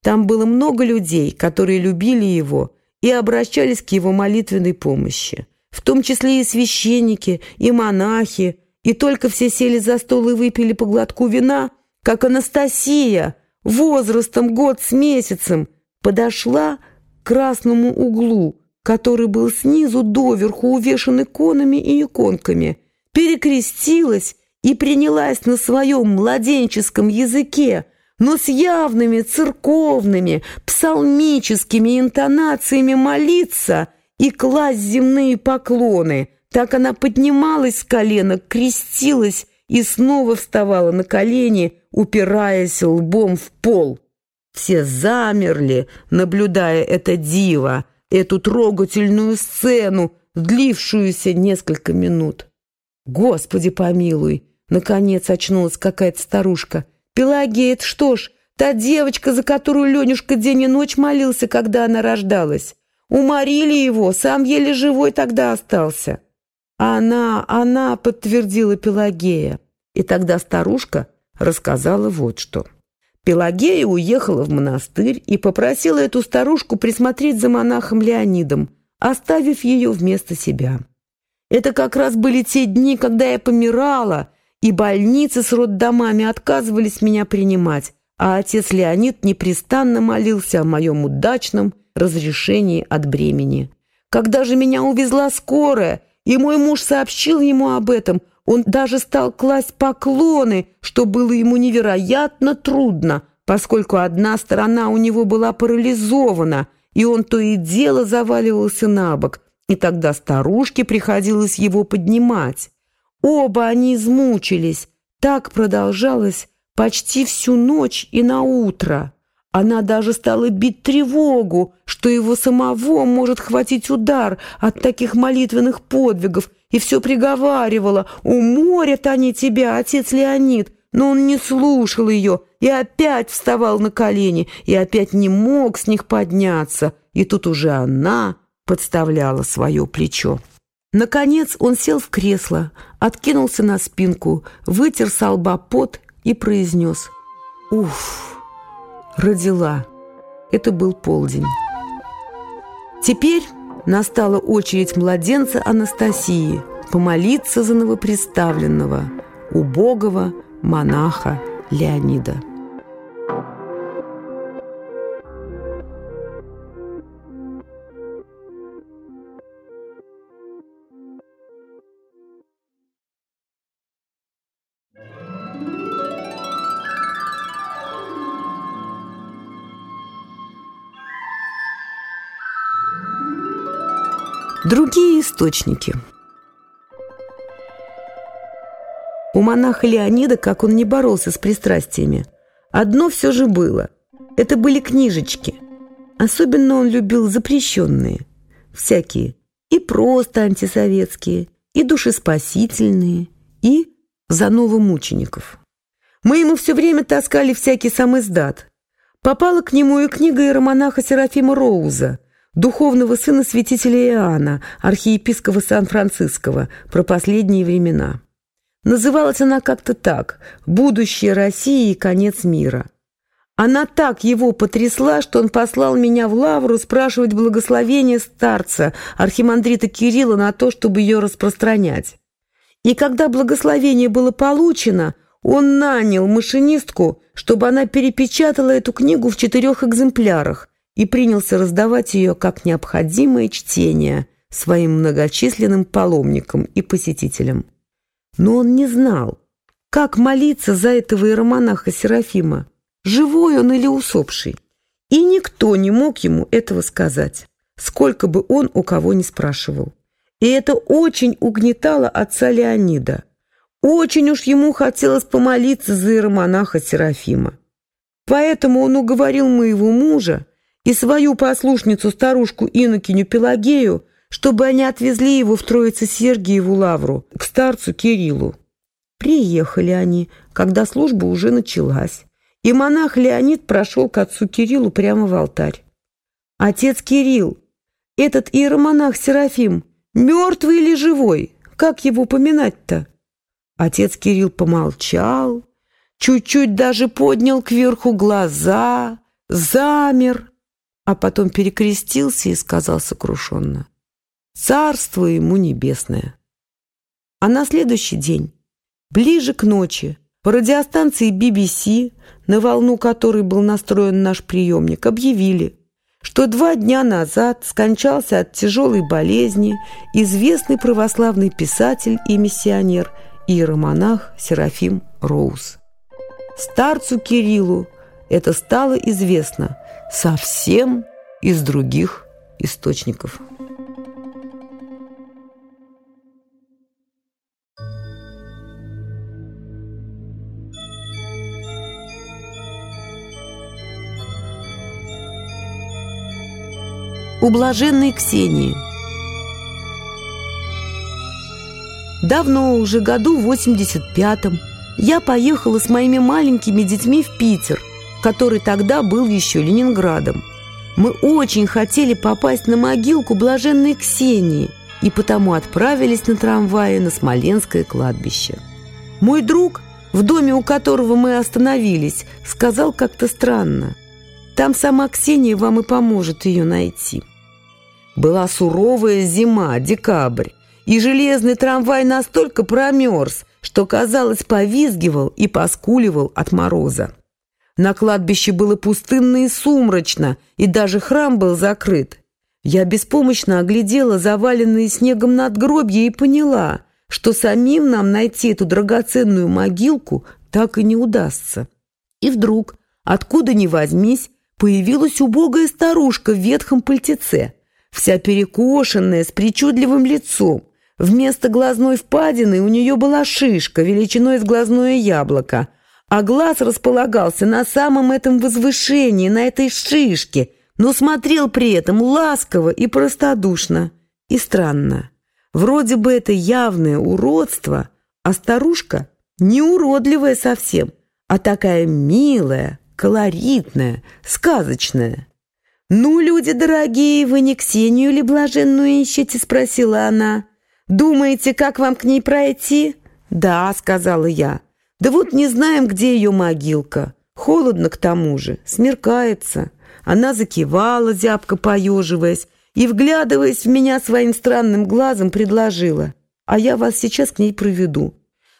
Speaker 1: Там было много людей, которые любили его и обращались к его молитвенной помощи. В том числе и священники, и монахи. И только все сели за стол и выпили по глотку вина, как Анастасия, возрастом год с месяцем, подошла к красному углу, который был снизу доверху увешан иконами и иконками, перекрестилась и принялась на своем младенческом языке, но с явными церковными, псалмическими интонациями молиться и класть земные поклоны. Так она поднималась с коленок, крестилась и снова вставала на колени, упираясь лбом в пол. Все замерли, наблюдая это диво, эту трогательную сцену, длившуюся несколько минут. «Господи помилуй!» Наконец очнулась какая-то старушка. «Пелагея, что ж, та девочка, за которую Ленюшка день и ночь молился, когда она рождалась. Уморили его, сам еле живой тогда остался». «Она, она», — подтвердила Пелагея. И тогда старушка рассказала вот что. Пелагея уехала в монастырь и попросила эту старушку присмотреть за монахом Леонидом, оставив ее вместо себя. Это как раз были те дни, когда я помирала, и больницы с роддомами отказывались меня принимать, а отец Леонид непрестанно молился о моем удачном разрешении от бремени. Когда же меня увезла скорая, и мой муж сообщил ему об этом, он даже стал класть поклоны, что было ему невероятно трудно, поскольку одна сторона у него была парализована, и он то и дело заваливался на бок, и тогда старушке приходилось его поднимать. Оба они измучились. Так продолжалось почти всю ночь и на утро. Она даже стала бить тревогу, что его самого может хватить удар от таких молитвенных подвигов, и все приговаривала «Уморят они тебя, отец Леонид!» Но он не слушал ее и опять вставал на колени, и опять не мог с них подняться, и тут уже она подставляла свое плечо. Наконец он сел в кресло, откинулся на спинку, вытер с лба пот и произнес «Уф!» Родила. Это был полдень. Теперь настала очередь младенца Анастасии помолиться за новоприставленного, убогого монаха Леонида. Другие источники. У монаха Леонида, как он не боролся с пристрастиями, одно все же было. Это были книжечки. Особенно он любил запрещенные. Всякие. И просто антисоветские, и душеспасительные, и за новомучеников. Мы ему все время таскали всякий сам издат. Попала к нему и книга иеромонаха Серафима Роуза – духовного сына святителя Иоанна, архиепископа Сан-Франциского, про последние времена. Называлась она как-то так «Будущее России и конец мира». Она так его потрясла, что он послал меня в лавру спрашивать благословение старца, архимандрита Кирилла, на то, чтобы ее распространять. И когда благословение было получено, он нанял машинистку, чтобы она перепечатала эту книгу в четырех экземплярах – и принялся раздавать ее как необходимое чтение своим многочисленным паломникам и посетителям. Но он не знал, как молиться за этого иеромонаха Серафима, живой он или усопший. И никто не мог ему этого сказать, сколько бы он у кого ни спрашивал. И это очень угнетало отца Леонида. Очень уж ему хотелось помолиться за иеромонаха Серафима. Поэтому он уговорил моего мужа и свою послушницу, старушку Инокиню Пелагею, чтобы они отвезли его в Троице-Сергиеву лавру, к старцу Кириллу. Приехали они, когда служба уже началась, и монах Леонид прошел к отцу Кириллу прямо в алтарь. «Отец Кирилл, этот иеромонах Серафим, мертвый или живой? Как его поминать-то?» Отец Кирилл помолчал, чуть-чуть даже поднял кверху глаза, замер, а потом перекрестился и сказал сокрушенно «Царство ему небесное». А на следующий день, ближе к ночи, по радиостанции BBC, на волну которой был настроен наш приемник, объявили, что два дня назад скончался от тяжелой болезни известный православный писатель и миссионер – иеромонах Серафим Роуз. Старцу Кириллу это стало известно совсем из других источников. У блаженной Ксении – Давно уже, году в 85-м, я поехала с моими маленькими детьми в Питер, который тогда был еще Ленинградом. Мы очень хотели попасть на могилку блаженной Ксении и потому отправились на трамвае на Смоленское кладбище. Мой друг, в доме у которого мы остановились, сказал как-то странно. Там сама Ксения вам и поможет ее найти. Была суровая зима, декабрь и железный трамвай настолько промерз, что, казалось, повизгивал и поскуливал от мороза. На кладбище было пустынно и сумрачно, и даже храм был закрыт. Я беспомощно оглядела заваленные снегом надгробья и поняла, что самим нам найти эту драгоценную могилку так и не удастся. И вдруг, откуда ни возьмись, появилась убогая старушка в ветхом пальтеце, вся перекошенная, с причудливым лицом, Вместо глазной впадины у нее была шишка величиной с глазное яблоко, а глаз располагался на самом этом возвышении, на этой шишке, но смотрел при этом ласково и простодушно. И странно. Вроде бы это явное уродство, а старушка не уродливая совсем, а такая милая, колоритная, сказочная. «Ну, люди дорогие, вы не Ксению ли блаженную ищете?» — спросила она. «Думаете, как вам к ней пройти?» «Да», — сказала я. «Да вот не знаем, где ее могилка. Холодно к тому же, смеркается». Она закивала, зябко поеживаясь, и, вглядываясь в меня своим странным глазом, предложила. «А я вас сейчас к ней проведу.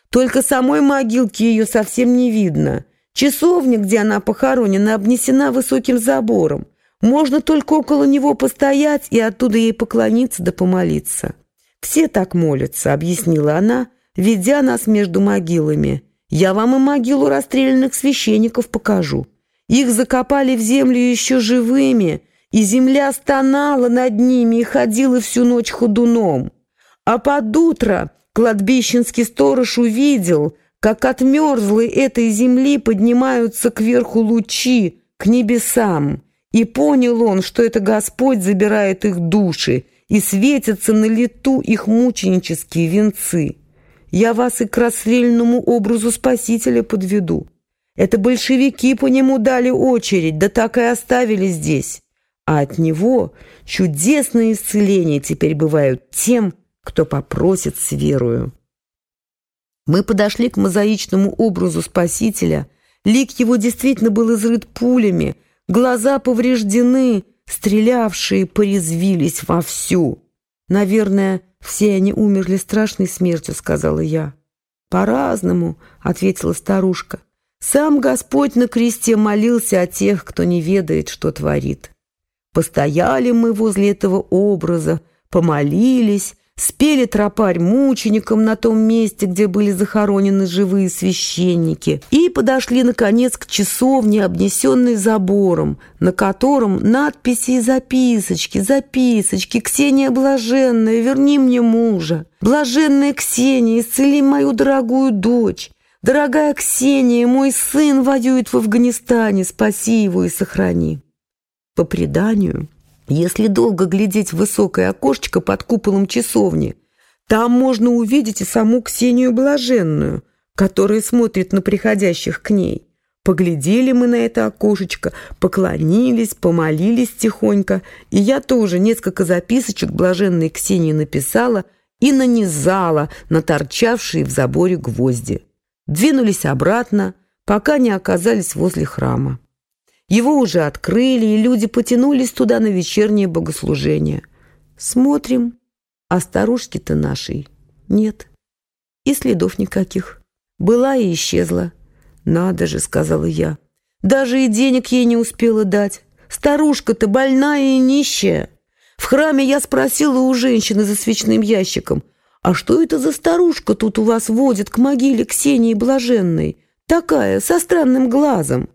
Speaker 1: Только самой могилки ее совсем не видно. Часовня, где она похоронена, обнесена высоким забором. Можно только около него постоять и оттуда ей поклониться да помолиться». «Все так молятся», — объяснила она, ведя нас между могилами. «Я вам и могилу расстрелянных священников покажу. Их закопали в землю еще живыми, и земля стонала над ними и ходила всю ночь ходуном. А под утро кладбищенский сторож увидел, как от мерзлой этой земли поднимаются кверху лучи, к небесам. И понял он, что это Господь забирает их души, и светятся на лету их мученические венцы. Я вас и к расстрельному образу Спасителя подведу. Это большевики по нему дали очередь, да так и оставили здесь. А от него чудесные исцеления теперь бывают тем, кто попросит с верою. Мы подошли к мозаичному образу Спасителя. Лик его действительно был изрыт пулями, глаза повреждены, Стрелявшие порезвились вовсю. Наверное, все они умерли страшной смертью, сказала я. По-разному, ответила старушка. Сам Господь на кресте молился о тех, кто не ведает, что творит. Постояли мы возле этого образа, помолились, спели тропарь мученикам на том месте, где были захоронены живые священники, и подошли, наконец, к часовне, обнесенной забором, на котором надписи и записочки, записочки, «Ксения блаженная, верни мне мужа», «Блаженная Ксения, исцели мою дорогую дочь», «Дорогая Ксения, мой сын воюет в Афганистане, спаси его и сохрани». По преданию, если долго глядеть в высокое окошечко под куполом часовни, там можно увидеть и саму Ксению Блаженную, которая смотрит на приходящих к ней. Поглядели мы на это окошечко, поклонились, помолились тихонько, и я тоже несколько записочек блаженной Ксении написала и нанизала на торчавшие в заборе гвозди. Двинулись обратно, пока не оказались возле храма. Его уже открыли, и люди потянулись туда на вечернее богослужение. Смотрим, а старушки-то нашей нет. И следов никаких. Была и исчезла. «Надо же», — сказала я. «Даже и денег ей не успела дать. Старушка-то больная и нищая». В храме я спросила у женщины за свечным ящиком, «А что это за старушка тут у вас водит к могиле Ксении Блаженной? Такая, со странным глазом?»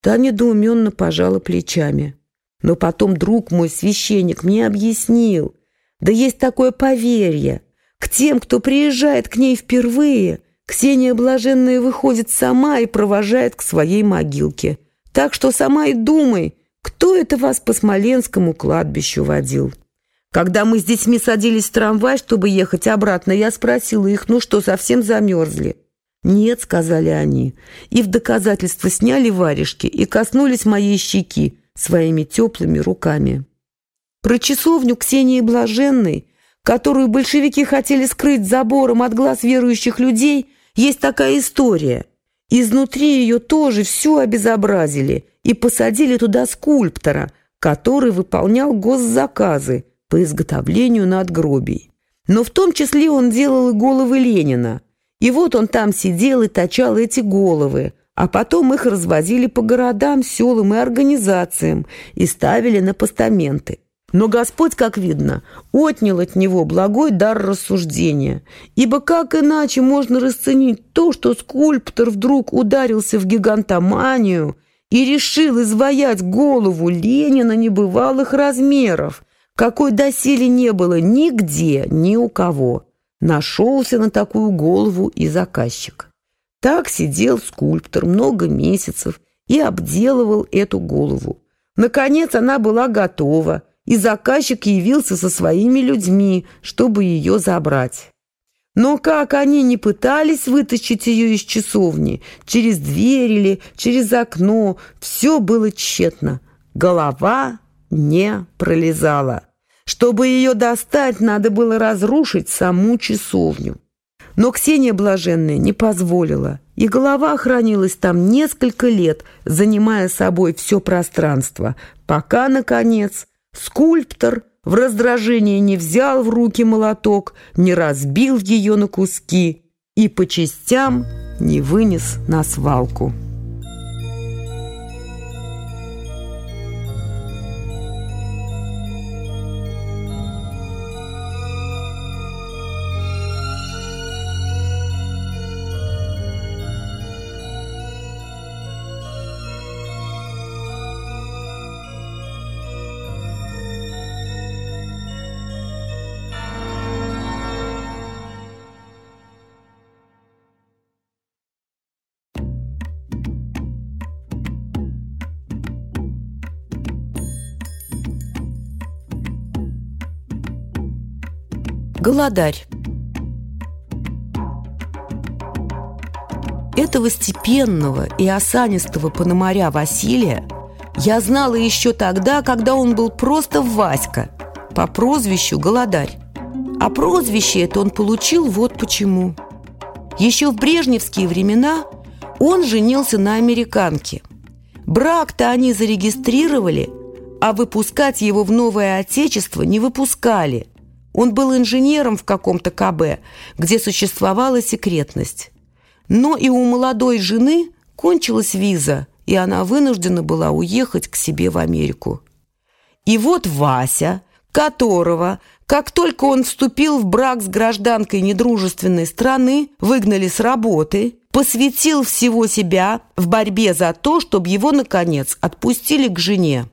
Speaker 1: Та недоуменно пожала плечами. Но потом друг мой, священник, мне объяснил. Да есть такое поверье. К тем, кто приезжает к ней впервые, Ксения Блаженная выходит сама и провожает к своей могилке. Так что сама и думай, кто это вас по Смоленскому кладбищу водил. Когда мы с детьми садились в трамвай, чтобы ехать обратно, я спросила их, ну что, совсем замерзли? «Нет», — сказали они, и в доказательство сняли варежки и коснулись моей щеки своими теплыми руками. Про часовню Ксении Блаженной, которую большевики хотели скрыть забором от глаз верующих людей, есть такая история. Изнутри ее тоже все обезобразили и посадили туда скульптора, который выполнял госзаказы по изготовлению надгробий. Но в том числе он делал и головы Ленина – и вот он там сидел и точал эти головы, а потом их развозили по городам, селам и организациям и ставили на постаменты. Но Господь, как видно, отнял от него благой дар рассуждения, ибо как иначе можно расценить то, что скульптор вдруг ударился в гигантоманию и решил изваять голову Ленина небывалых размеров, какой доселе не было нигде, ни у кого. Нашелся на такую голову и заказчик. Так сидел скульптор много месяцев и обделывал эту голову. Наконец она была готова, и заказчик явился со своими людьми, чтобы ее забрать. Но как они не пытались вытащить ее из часовни, через дверь или через окно, все было тщетно. Голова не пролезала. Чтобы ее достать, надо было разрушить саму часовню. Но Ксения Блаженная не позволила, и голова хранилась там несколько лет, занимая собой все пространство, пока, наконец, скульптор в раздражении не взял в руки молоток, не разбил ее на куски и по частям не вынес на свалку. Голодарь. Этого степенного и осанистого пономаря Василия я знала еще тогда, когда он был просто Васька по прозвищу Голодарь. А прозвище это он получил вот почему. Еще в брежневские времена он женился на американке. Брак-то они зарегистрировали, а выпускать его в новое отечество не выпускали – он был инженером в каком-то КБ, где существовала секретность. Но и у молодой жены кончилась виза, и она вынуждена была уехать к себе в Америку. И вот Вася, которого, как только он вступил в брак с гражданкой недружественной страны, выгнали с работы, посвятил всего себя в борьбе за то, чтобы его, наконец, отпустили к жене.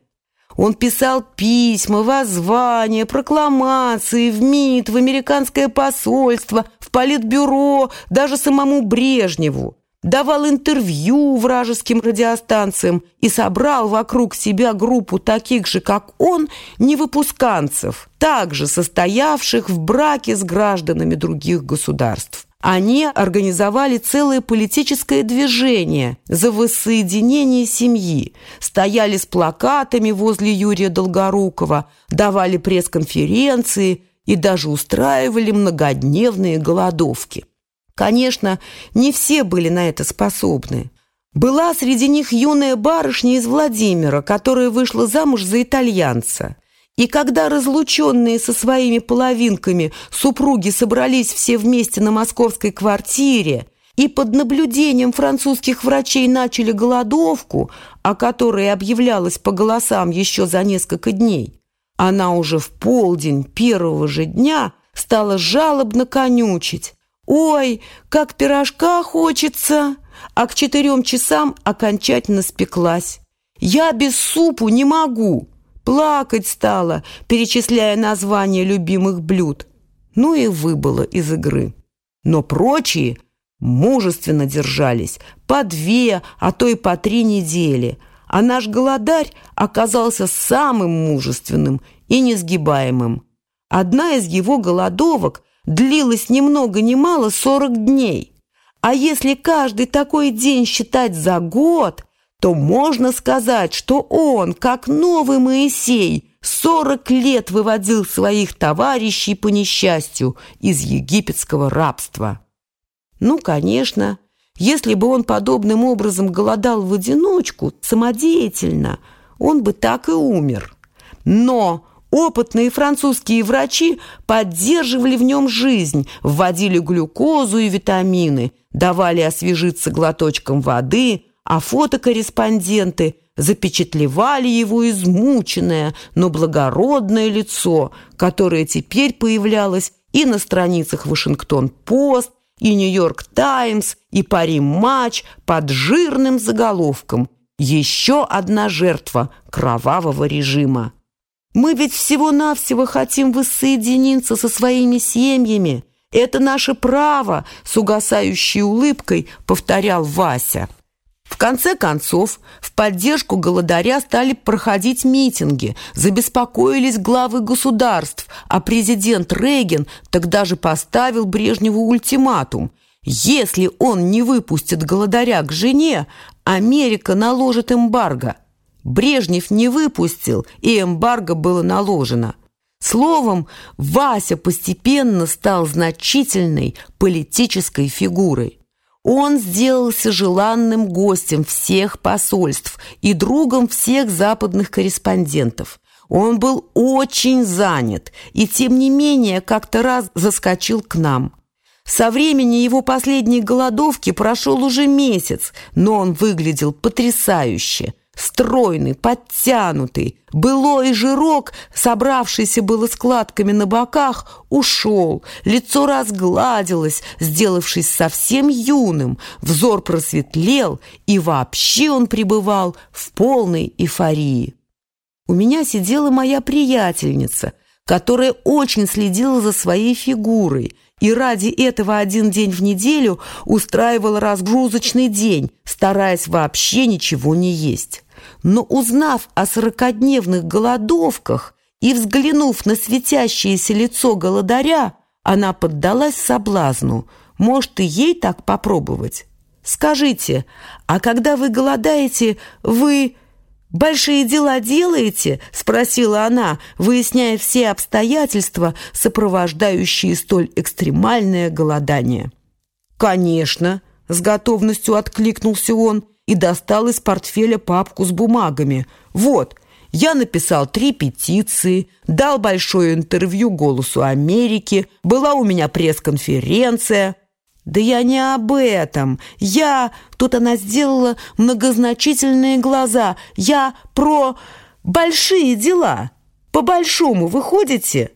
Speaker 1: Он писал письма, воззвания, прокламации в МИД, в американское посольство, в политбюро, даже самому Брежневу давал интервью вражеским радиостанциям и собрал вокруг себя группу таких же, как он, невыпусканцев, также состоявших в браке с гражданами других государств. Они организовали целое политическое движение за воссоединение семьи, стояли с плакатами возле Юрия Долгорукова, давали пресс-конференции и даже устраивали многодневные голодовки. Конечно, не все были на это способны. Была среди них юная барышня из Владимира, которая вышла замуж за итальянца. И когда разлученные со своими половинками супруги собрались все вместе на московской квартире и под наблюдением французских врачей начали голодовку, о которой объявлялась по голосам еще за несколько дней, она уже в полдень первого же дня стала жалобно конючить. «Ой, как пирожка хочется!» А к четырем часам окончательно спеклась. «Я без супу не могу!» Плакать стала, перечисляя названия любимых блюд. Ну и выбыла из игры. Но прочие мужественно держались по две, а то и по три недели. А наш голодарь оказался самым мужественным и несгибаемым. Одна из его голодовок длилась ни много ни мало 40 дней. А если каждый такой день считать за год, то можно сказать, что он, как новый Моисей, 40 лет выводил своих товарищей по несчастью из египетского рабства. Ну, конечно, если бы он подобным образом голодал в одиночку, самодеятельно, он бы так и умер. Но Опытные французские врачи поддерживали в нем жизнь, вводили глюкозу и витамины, давали освежиться глоточком воды, а фотокорреспонденты запечатлевали его измученное, но благородное лицо, которое теперь появлялось и на страницах «Вашингтон-Пост», и «Нью-Йорк Таймс», и «Пари-матч» под жирным заголовком «Еще одна жертва кровавого режима». Мы ведь всего-навсего хотим воссоединиться со своими семьями. Это наше право, с угасающей улыбкой повторял Вася. В конце концов, в поддержку голодаря стали проходить митинги, забеспокоились главы государств, а президент Рейган тогда же поставил Брежневу ультиматум. Если он не выпустит голодаря к жене, Америка наложит эмбарго – Брежнев не выпустил, и эмбарго было наложено. Словом, Вася постепенно стал значительной политической фигурой. Он сделался желанным гостем всех посольств и другом всех западных корреспондентов. Он был очень занят и, тем не менее, как-то раз заскочил к нам. Со времени его последней голодовки прошел уже месяц, но он выглядел потрясающе – стройный, подтянутый. Былой жирок, собравшийся было складками на боках, ушел. Лицо разгладилось, сделавшись совсем юным. Взор просветлел, и вообще он пребывал в полной эйфории. У меня сидела моя приятельница, которая очень следила за своей фигурой – и ради этого один день в неделю устраивала разгрузочный день, стараясь вообще ничего не есть. Но узнав о сорокодневных голодовках и взглянув на светящееся лицо голодаря, она поддалась соблазну. Может, и ей так попробовать? Скажите, а когда вы голодаете, вы большие дела делаете?» – спросила она, выясняя все обстоятельства, сопровождающие столь экстремальное голодание. «Конечно!» – с готовностью откликнулся он – и достал из портфеля папку с бумагами. «Вот, я написал три петиции, дал большое интервью «Голосу Америки», была у меня пресс-конференция». «Да я не об этом. Я...» Тут она сделала многозначительные глаза. «Я про большие дела. по-большому вы ходите?»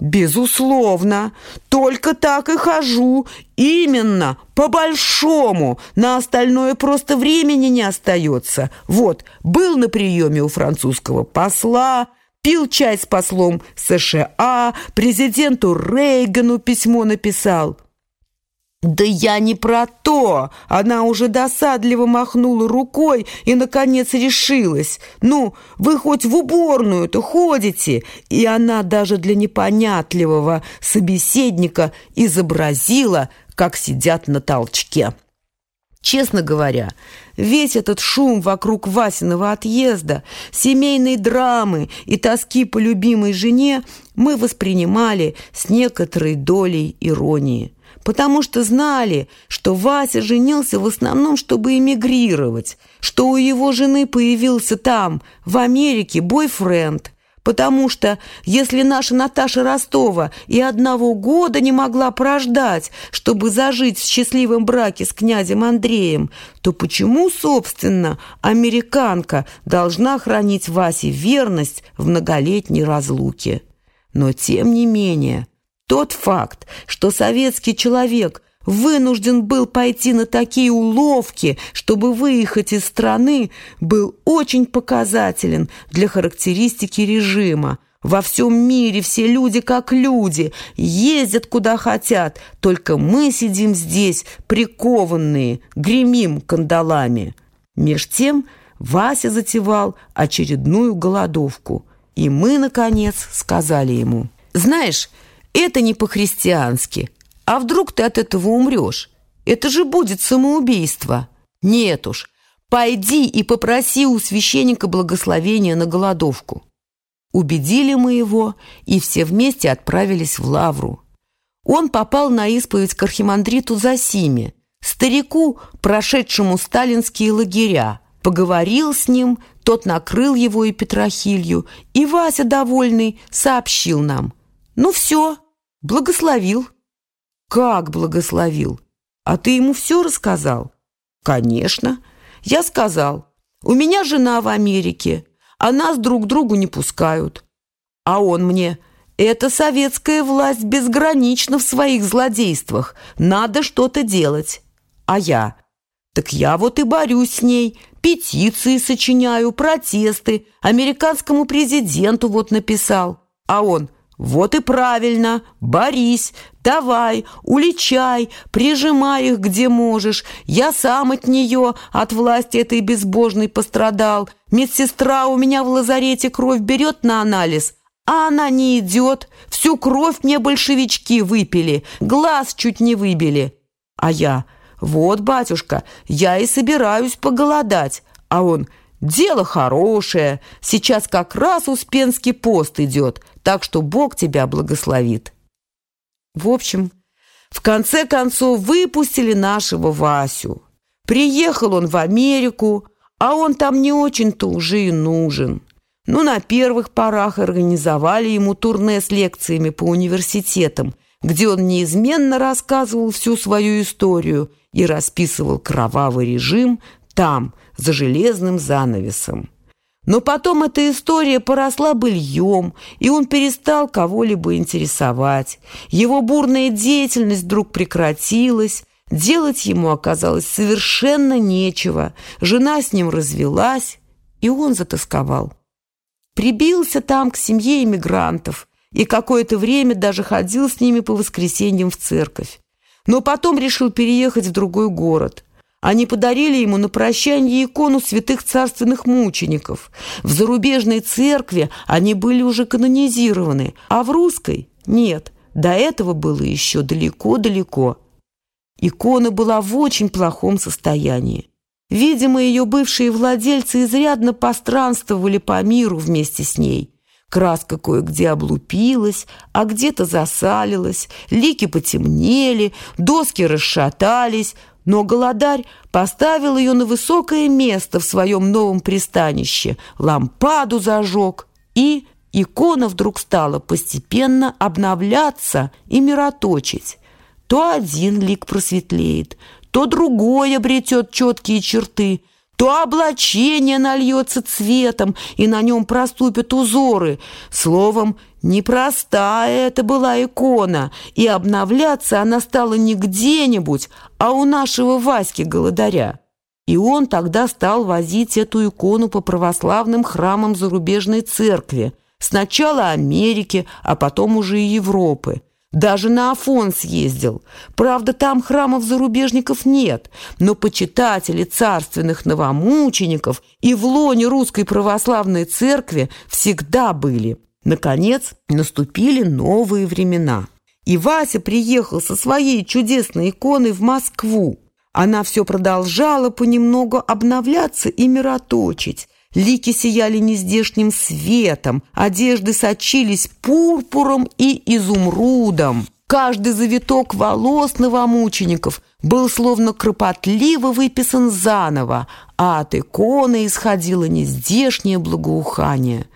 Speaker 1: «Безусловно, только так и хожу, именно, по-большому, на остальное просто времени не остается. Вот, был на приеме у французского посла, пил чай с послом США, президенту Рейгану письмо написал». «Да я не про то!» Она уже досадливо махнула рукой и, наконец, решилась. «Ну, вы хоть в уборную-то ходите?» И она даже для непонятливого собеседника изобразила, как сидят на толчке. Честно говоря, весь этот шум вокруг Васиного отъезда, семейной драмы и тоски по любимой жене мы воспринимали с некоторой долей иронии потому что знали, что Вася женился в основном, чтобы эмигрировать, что у его жены появился там, в Америке, бойфренд, потому что если наша Наташа Ростова и одного года не могла прождать, чтобы зажить в счастливом браке с князем Андреем, то почему, собственно, американка должна хранить Васе верность в многолетней разлуке? Но тем не менее... Тот факт, что советский человек вынужден был пойти на такие уловки, чтобы выехать из страны, был очень показателен для характеристики режима. Во всем мире все люди как люди, ездят куда хотят, только мы сидим здесь, прикованные, гремим кандалами. Меж тем Вася затевал очередную голодовку, и мы, наконец, сказали ему, «Знаешь, это не по-христиански. А вдруг ты от этого умрешь? Это же будет самоубийство. Нет уж, пойди и попроси у священника благословения на голодовку. Убедили мы его, и все вместе отправились в Лавру. Он попал на исповедь к архимандриту Засиме, старику, прошедшему сталинские лагеря, поговорил с ним, тот накрыл его и Петрохилью, и Вася, довольный, сообщил нам. «Ну все, Благословил. Как благословил? А ты ему все рассказал? Конечно. Я сказал, у меня жена в Америке, а нас друг другу не пускают. А он мне, это советская власть безгранична в своих злодействах, надо что-то делать. А я, так я вот и борюсь с ней, петиции сочиняю, протесты, американскому президенту вот написал. А он, вот и правильно, борись, давай, уличай, прижимай их, где можешь. Я сам от нее, от власти этой безбожной пострадал. Медсестра у меня в лазарете кровь берет на анализ, а она не идет. Всю кровь мне большевички выпили, глаз чуть не выбили. А я, вот, батюшка, я и собираюсь поголодать. А он, дело хорошее, сейчас как раз Успенский пост идет так что Бог тебя благословит. В общем, в конце концов выпустили нашего Васю. Приехал он в Америку, а он там не очень-то уже и нужен. Ну, на первых порах организовали ему турне с лекциями по университетам, где он неизменно рассказывал всю свою историю и расписывал кровавый режим там, за железным занавесом. Но потом эта история поросла быльем, и он перестал кого-либо интересовать. Его бурная деятельность вдруг прекратилась, делать ему оказалось совершенно нечего. Жена с ним развелась, и он затасковал. Прибился там к семье иммигрантов и какое-то время даже ходил с ними по воскресеньям в церковь. Но потом решил переехать в другой город – они подарили ему на прощание икону святых царственных мучеников. В зарубежной церкви они были уже канонизированы, а в русской – нет. До этого было еще далеко-далеко. Икона была в очень плохом состоянии. Видимо, ее бывшие владельцы изрядно постранствовали по миру вместе с ней. Краска кое-где облупилась, а где-то засалилась, лики потемнели, доски расшатались – но голодарь поставил ее на высокое место в своем новом пристанище, лампаду зажег, и икона вдруг стала постепенно обновляться и мироточить. То один лик просветлеет, то другой обретет четкие черты, то облачение нальется цветом, и на нем проступят узоры. Словом, непростая это была икона, и обновляться она стала не где-нибудь, а у нашего Васьки Голодаря. И он тогда стал возить эту икону по православным храмам зарубежной церкви, сначала Америки, а потом уже и Европы. Даже на Афон съездил. Правда, там храмов зарубежников нет, но почитатели царственных новомучеников и в лоне русской православной церкви всегда были. Наконец, наступили новые времена. И Вася приехал со своей чудесной иконой в Москву. Она все продолжала понемногу обновляться и мироточить. Лики сияли нездешним светом, одежды сочились пурпуром и изумрудом. Каждый завиток волос новомучеников был словно кропотливо выписан заново, а от иконы исходило нездешнее благоухание.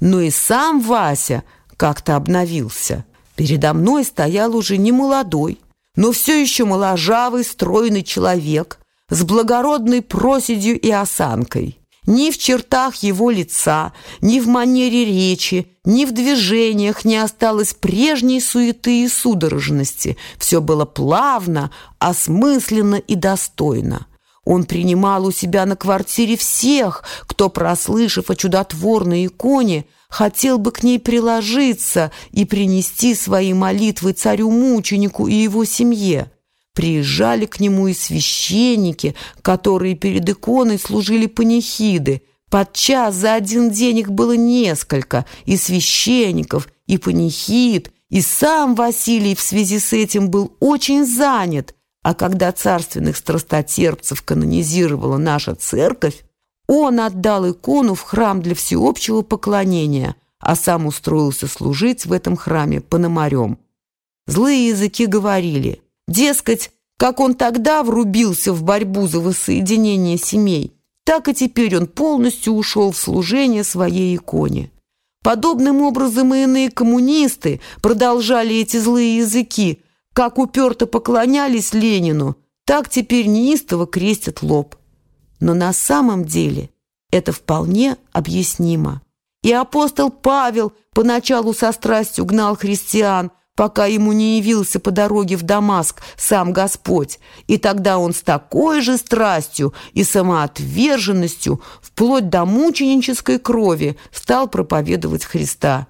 Speaker 1: Но и сам Вася как-то обновился. Передо мной стоял уже не молодой, но все еще моложавый, стройный человек с благородной проседью и осанкой. Ни в чертах его лица, ни в манере речи, ни в движениях не осталось прежней суеты и судорожности. Все было плавно, осмысленно и достойно. Он принимал у себя на квартире всех, кто, прослышав о чудотворной иконе, хотел бы к ней приложиться и принести свои молитвы царю-мученику и его семье. Приезжали к нему и священники, которые перед иконой служили панихиды. Подчас за один день их было несколько, и священников, и панихид, и сам Василий в связи с этим был очень занят. А когда царственных страстотерпцев канонизировала наша церковь, он отдал икону в храм для всеобщего поклонения, а сам устроился служить в этом храме пономарем. Злые языки говорили – Дескать, как он тогда врубился в борьбу за воссоединение семей, так и теперь он полностью ушел в служение своей иконе. Подобным образом и иные коммунисты продолжали эти злые языки, как уперто поклонялись Ленину, так теперь неистово крестят лоб. Но на самом деле это вполне объяснимо. И апостол Павел поначалу со страстью гнал христиан – пока ему не явился по дороге в Дамаск сам Господь, и тогда он с такой же страстью и самоотверженностью, вплоть до мученической крови, стал проповедовать Христа.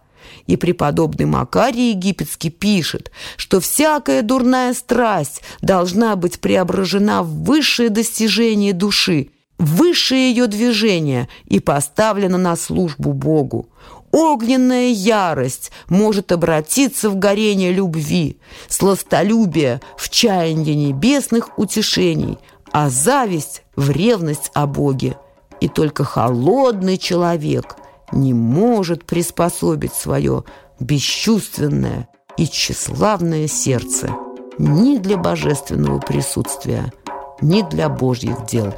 Speaker 1: И преподобный Макарий Египетский пишет, что всякая дурная страсть должна быть преображена в высшее достижение души, высшее ее движение и поставлена на службу Богу. Огненная ярость может обратиться в горение любви, сластолюбие в чаяние небесных утешений, а зависть в ревность о Боге. И только холодный человек не может приспособить свое бесчувственное и тщеславное сердце ни для божественного присутствия, ни для Божьих дел.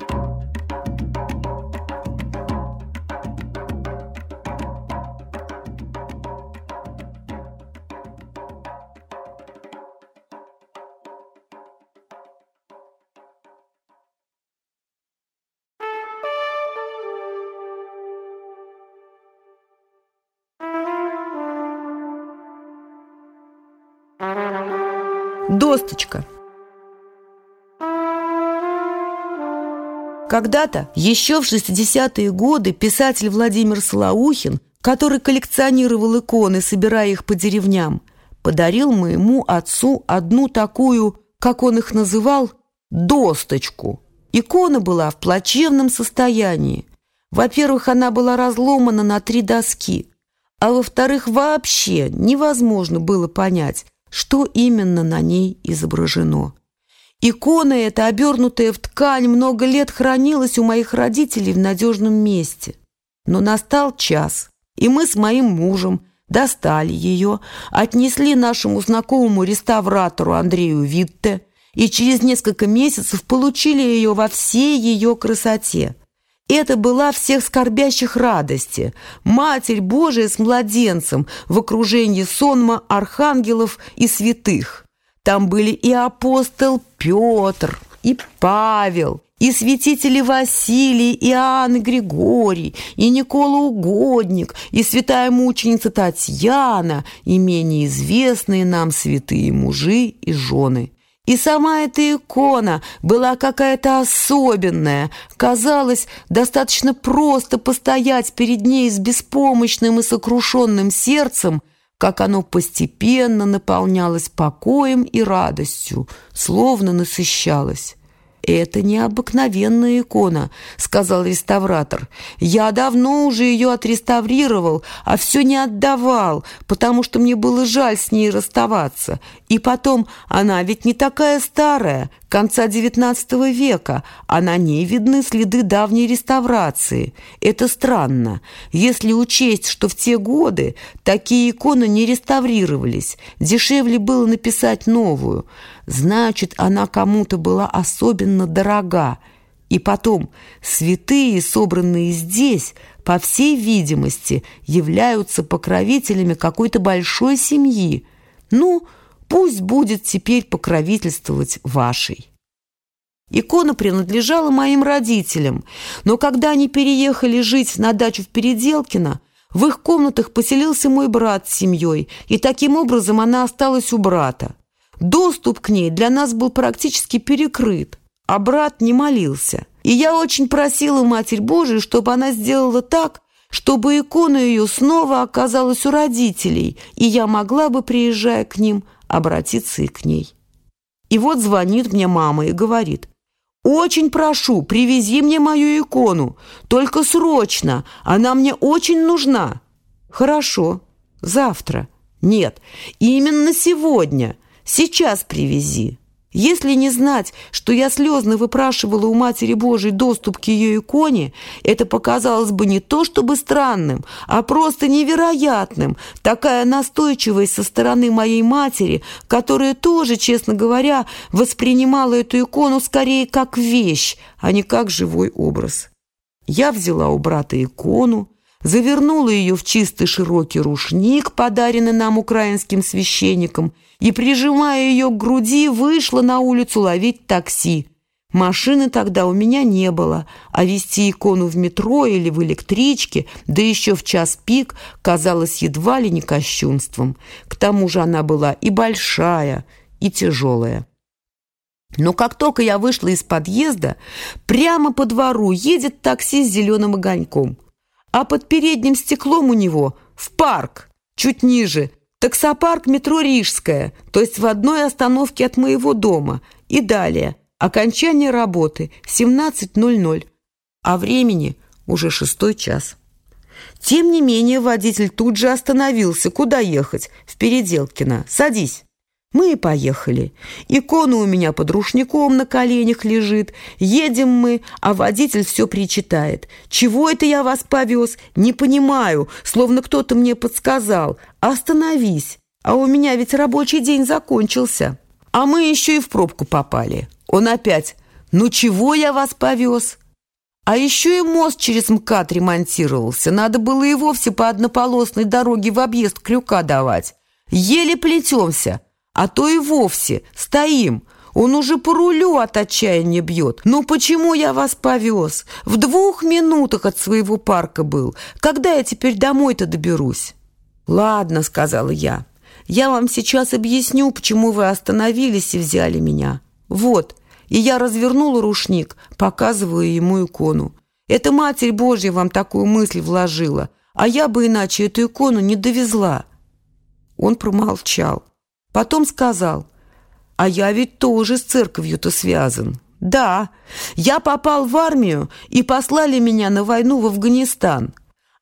Speaker 1: Досточка. Когда-то, еще в 60-е годы, писатель Владимир Солоухин, который коллекционировал иконы, собирая их по деревням, подарил моему отцу одну такую, как он их называл, досточку. Икона была в плачевном состоянии. Во-первых, она была разломана на три доски, а во-вторых, вообще невозможно было понять, что именно на ней изображено. Икона эта, обернутая в ткань, много лет хранилась у моих родителей в надежном месте. Но настал час, и мы с моим мужем достали ее, отнесли нашему знакомому реставратору Андрею Витте и через несколько месяцев получили ее во всей ее красоте – это была всех скорбящих радости, Матерь Божия с младенцем в окружении сонма архангелов и святых. Там были и апостол Петр, и Павел, и святители Василий, и Иоанн Григорий, и Никола Угодник, и святая мученица Татьяна, и менее известные нам святые мужи и жены. И сама эта икона была какая-то особенная. Казалось, достаточно просто постоять перед ней с беспомощным и сокрушенным сердцем, как оно постепенно наполнялось покоем и радостью, словно насыщалось. «Это необыкновенная икона», — сказал реставратор. «Я давно уже ее отреставрировал, а все не отдавал, потому что мне было жаль с ней расставаться. И потом, она ведь не такая старая, конца XIX века, а на ней видны следы давней реставрации. Это странно, если учесть, что в те годы такие иконы не реставрировались, дешевле было написать новую. Значит, она кому-то была особенно дорога. И потом, святые, собранные здесь, по всей видимости, являются покровителями какой-то большой семьи. Ну, пусть будет теперь покровительствовать вашей. Икона принадлежала моим родителям, но когда они переехали жить на дачу в Переделкино, в их комнатах поселился мой брат с семьей, и таким образом она осталась у брата. Доступ к ней для нас был практически перекрыт, а брат не молился. И я очень просила Матерь Божию, чтобы она сделала так, чтобы икона ее снова оказалась у родителей, и я могла бы, приезжая к ним, обратиться и к ней. И вот звонит мне мама и говорит, «Очень прошу, привези мне мою икону, только срочно, она мне очень нужна». «Хорошо, завтра». «Нет, именно сегодня, сейчас привези». Если не знать, что я слезно выпрашивала у Матери Божией доступ к ее иконе, это показалось бы не то чтобы странным, а просто невероятным. Такая настойчивость со стороны моей матери, которая тоже, честно говоря, воспринимала эту икону скорее как вещь, а не как живой образ. Я взяла у брата икону, завернула ее в чистый широкий рушник, подаренный нам украинским священником, и, прижимая ее к груди, вышла на улицу ловить такси. Машины тогда у меня не было, а вести икону в метро или в электричке, да еще в час пик, казалось едва ли не кощунством. К тому же она была и большая, и тяжелая. Но как только я вышла из подъезда, прямо по двору едет такси с зеленым огоньком а под передним стеклом у него в парк, чуть ниже, таксопарк метро Рижская, то есть в одной остановке от моего дома. И далее, окончание работы 17.00, а времени уже шестой час. Тем не менее водитель тут же остановился. Куда ехать? В Переделкино. Садись. Мы и поехали. Икона у меня под рушником на коленях лежит. Едем мы, а водитель все причитает. «Чего это я вас повез? Не понимаю, словно кто-то мне подсказал. Остановись, а у меня ведь рабочий день закончился». А мы еще и в пробку попали. Он опять «Ну чего я вас повез?» А еще и мост через МКАД ремонтировался. Надо было и вовсе по однополосной дороге в объезд крюка давать. Еле плетемся а то и вовсе стоим. Он уже по рулю от отчаяния бьет. Ну почему я вас повез? В двух минутах от своего парка был. Когда я теперь домой-то доберусь? Ладно, сказала я. Я вам сейчас объясню, почему вы остановились и взяли меня. Вот. И я развернула рушник, показываю ему икону. Это Матерь Божья вам такую мысль вложила, а я бы иначе эту икону не довезла. Он промолчал. Потом сказал, а я ведь тоже с церковью-то связан. Да, я попал в армию и послали меня на войну в Афганистан.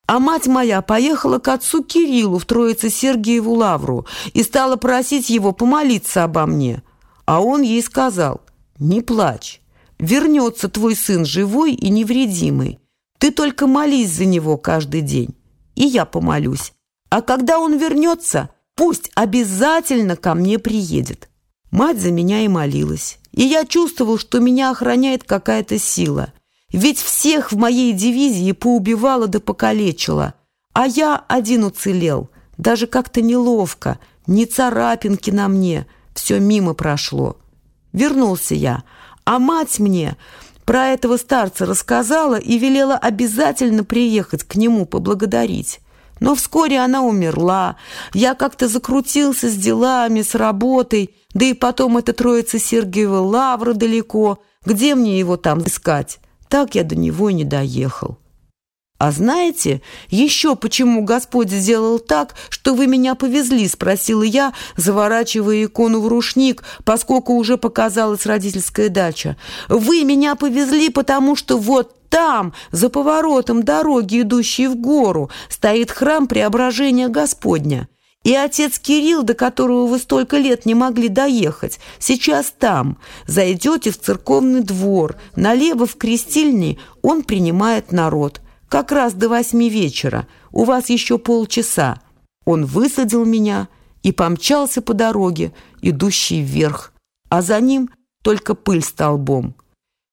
Speaker 1: А мать моя поехала к отцу Кириллу в Троице-Сергиеву лавру и стала просить его помолиться обо мне. А он ей сказал, не плачь, вернется твой сын живой и невредимый. Ты только молись за него каждый день, и я помолюсь. А когда он вернется, Пусть обязательно ко мне приедет. Мать за меня и молилась. И я чувствовал, что меня охраняет какая-то сила. Ведь всех в моей дивизии поубивала да покалечила. А я один уцелел. Даже как-то неловко. Ни царапинки на мне. Все мимо прошло. Вернулся я. А мать мне про этого старца рассказала и велела обязательно приехать к нему поблагодарить. Но вскоре она умерла. Я как-то закрутился с делами, с работой, да и потом эта троица Сергиева лавра далеко. Где мне его там искать? Так я до него и не доехал. «А знаете, еще почему Господь сделал так, что вы меня повезли?» – спросила я, заворачивая икону в рушник, поскольку уже показалась родительская дача. «Вы меня повезли, потому что вот там, за поворотом дороги, идущей в гору, стоит храм Преображения Господня. И отец Кирилл, до которого вы столько лет не могли доехать, сейчас там. Зайдете в церковный двор, налево в крестильни, он принимает народ». Как раз до восьми вечера. У вас еще полчаса. Он высадил меня и помчался по дороге, идущей вверх. А за ним только пыль столбом.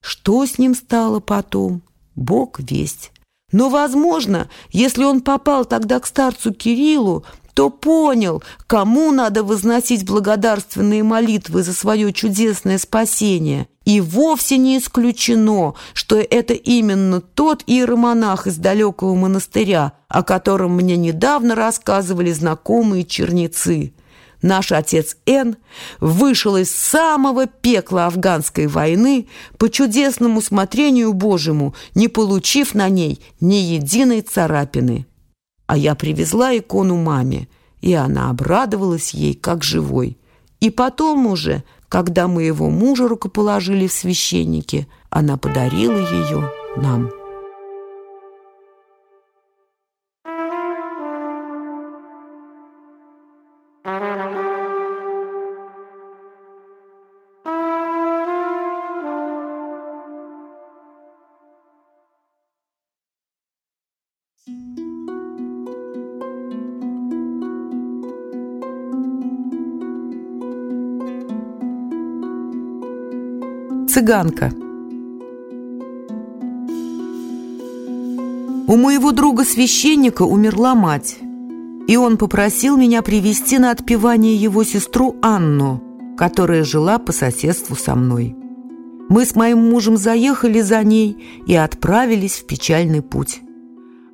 Speaker 1: Что с ним стало потом? Бог весть. Но, возможно, если он попал тогда к старцу Кириллу, то понял, кому надо возносить благодарственные молитвы за свое чудесное спасение. И вовсе не исключено, что это именно тот иеромонах из далекого монастыря, о котором мне недавно рассказывали знакомые черницы. Наш отец Н вышел из самого пекла афганской войны по чудесному смотрению Божьему, не получив на ней ни единой царапины. А я привезла икону маме, и она обрадовалась ей, как живой. И потом уже, когда мы его мужа рукоположили в священнике, она подарила ее нам. Цыганка. У моего друга-священника умерла мать, и он попросил меня привести на отпевание его сестру Анну, которая жила по соседству со мной. Мы с моим мужем заехали за ней и отправились в печальный путь.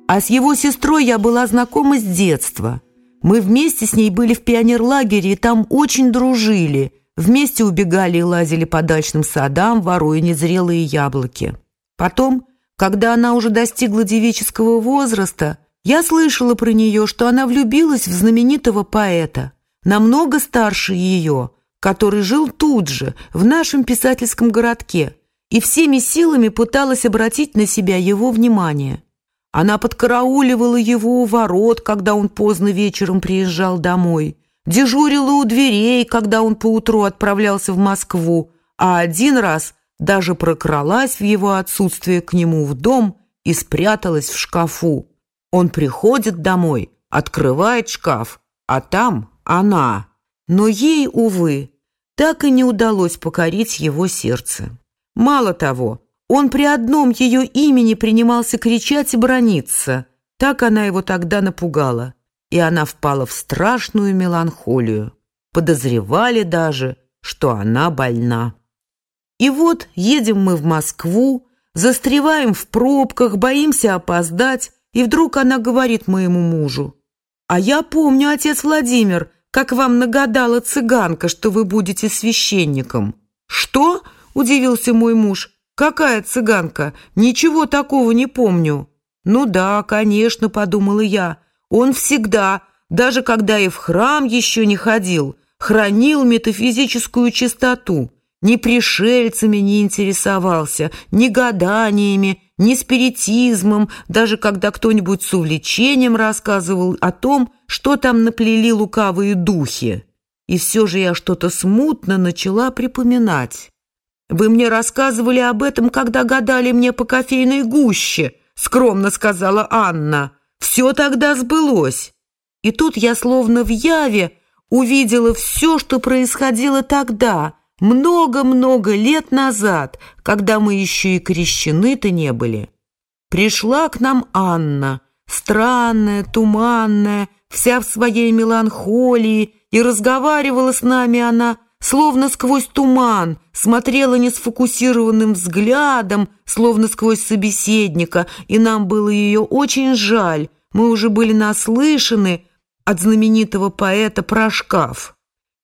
Speaker 1: А с его сестрой я была знакома с детства. Мы вместе с ней были в пионерлагере и там очень дружили – Вместе убегали и лазили по дачным садам, воруя незрелые яблоки. Потом, когда она уже достигла девического возраста, я слышала про нее, что она влюбилась в знаменитого поэта, намного старше ее, который жил тут же, в нашем писательском городке, и всеми силами пыталась обратить на себя его внимание. Она подкарауливала его у ворот, когда он поздно вечером приезжал домой – дежурила у дверей, когда он поутру отправлялся в Москву, а один раз даже прокралась в его отсутствие к нему в дом и спряталась в шкафу. Он приходит домой, открывает шкаф, а там она. Но ей, увы, так и не удалось покорить его сердце. Мало того, он при одном ее имени принимался кричать и брониться. Так она его тогда напугала и она впала в страшную меланхолию. Подозревали даже, что она больна. И вот едем мы в Москву, застреваем в пробках, боимся опоздать, и вдруг она говорит моему мужу, «А я помню, отец Владимир, как вам нагадала цыганка, что вы будете священником». «Что?» – удивился мой муж. «Какая цыганка? Ничего такого не помню». «Ну да, конечно», – подумала я, – он всегда, даже когда и в храм еще не ходил, хранил метафизическую чистоту, ни пришельцами не интересовался, ни гаданиями, ни спиритизмом, даже когда кто-нибудь с увлечением рассказывал о том, что там наплели лукавые духи. И все же я что-то смутно начала припоминать. «Вы мне рассказывали об этом, когда гадали мне по кофейной гуще», скромно сказала Анна. Все тогда сбылось. И тут я словно в яве увидела все, что происходило тогда, много-много лет назад, когда мы еще и крещены-то не были. Пришла к нам Анна, странная, туманная, вся в своей меланхолии, и разговаривала с нами она словно сквозь туман, смотрела несфокусированным взглядом, словно сквозь собеседника, и нам было ее очень жаль. Мы уже были наслышаны от знаменитого поэта про шкаф.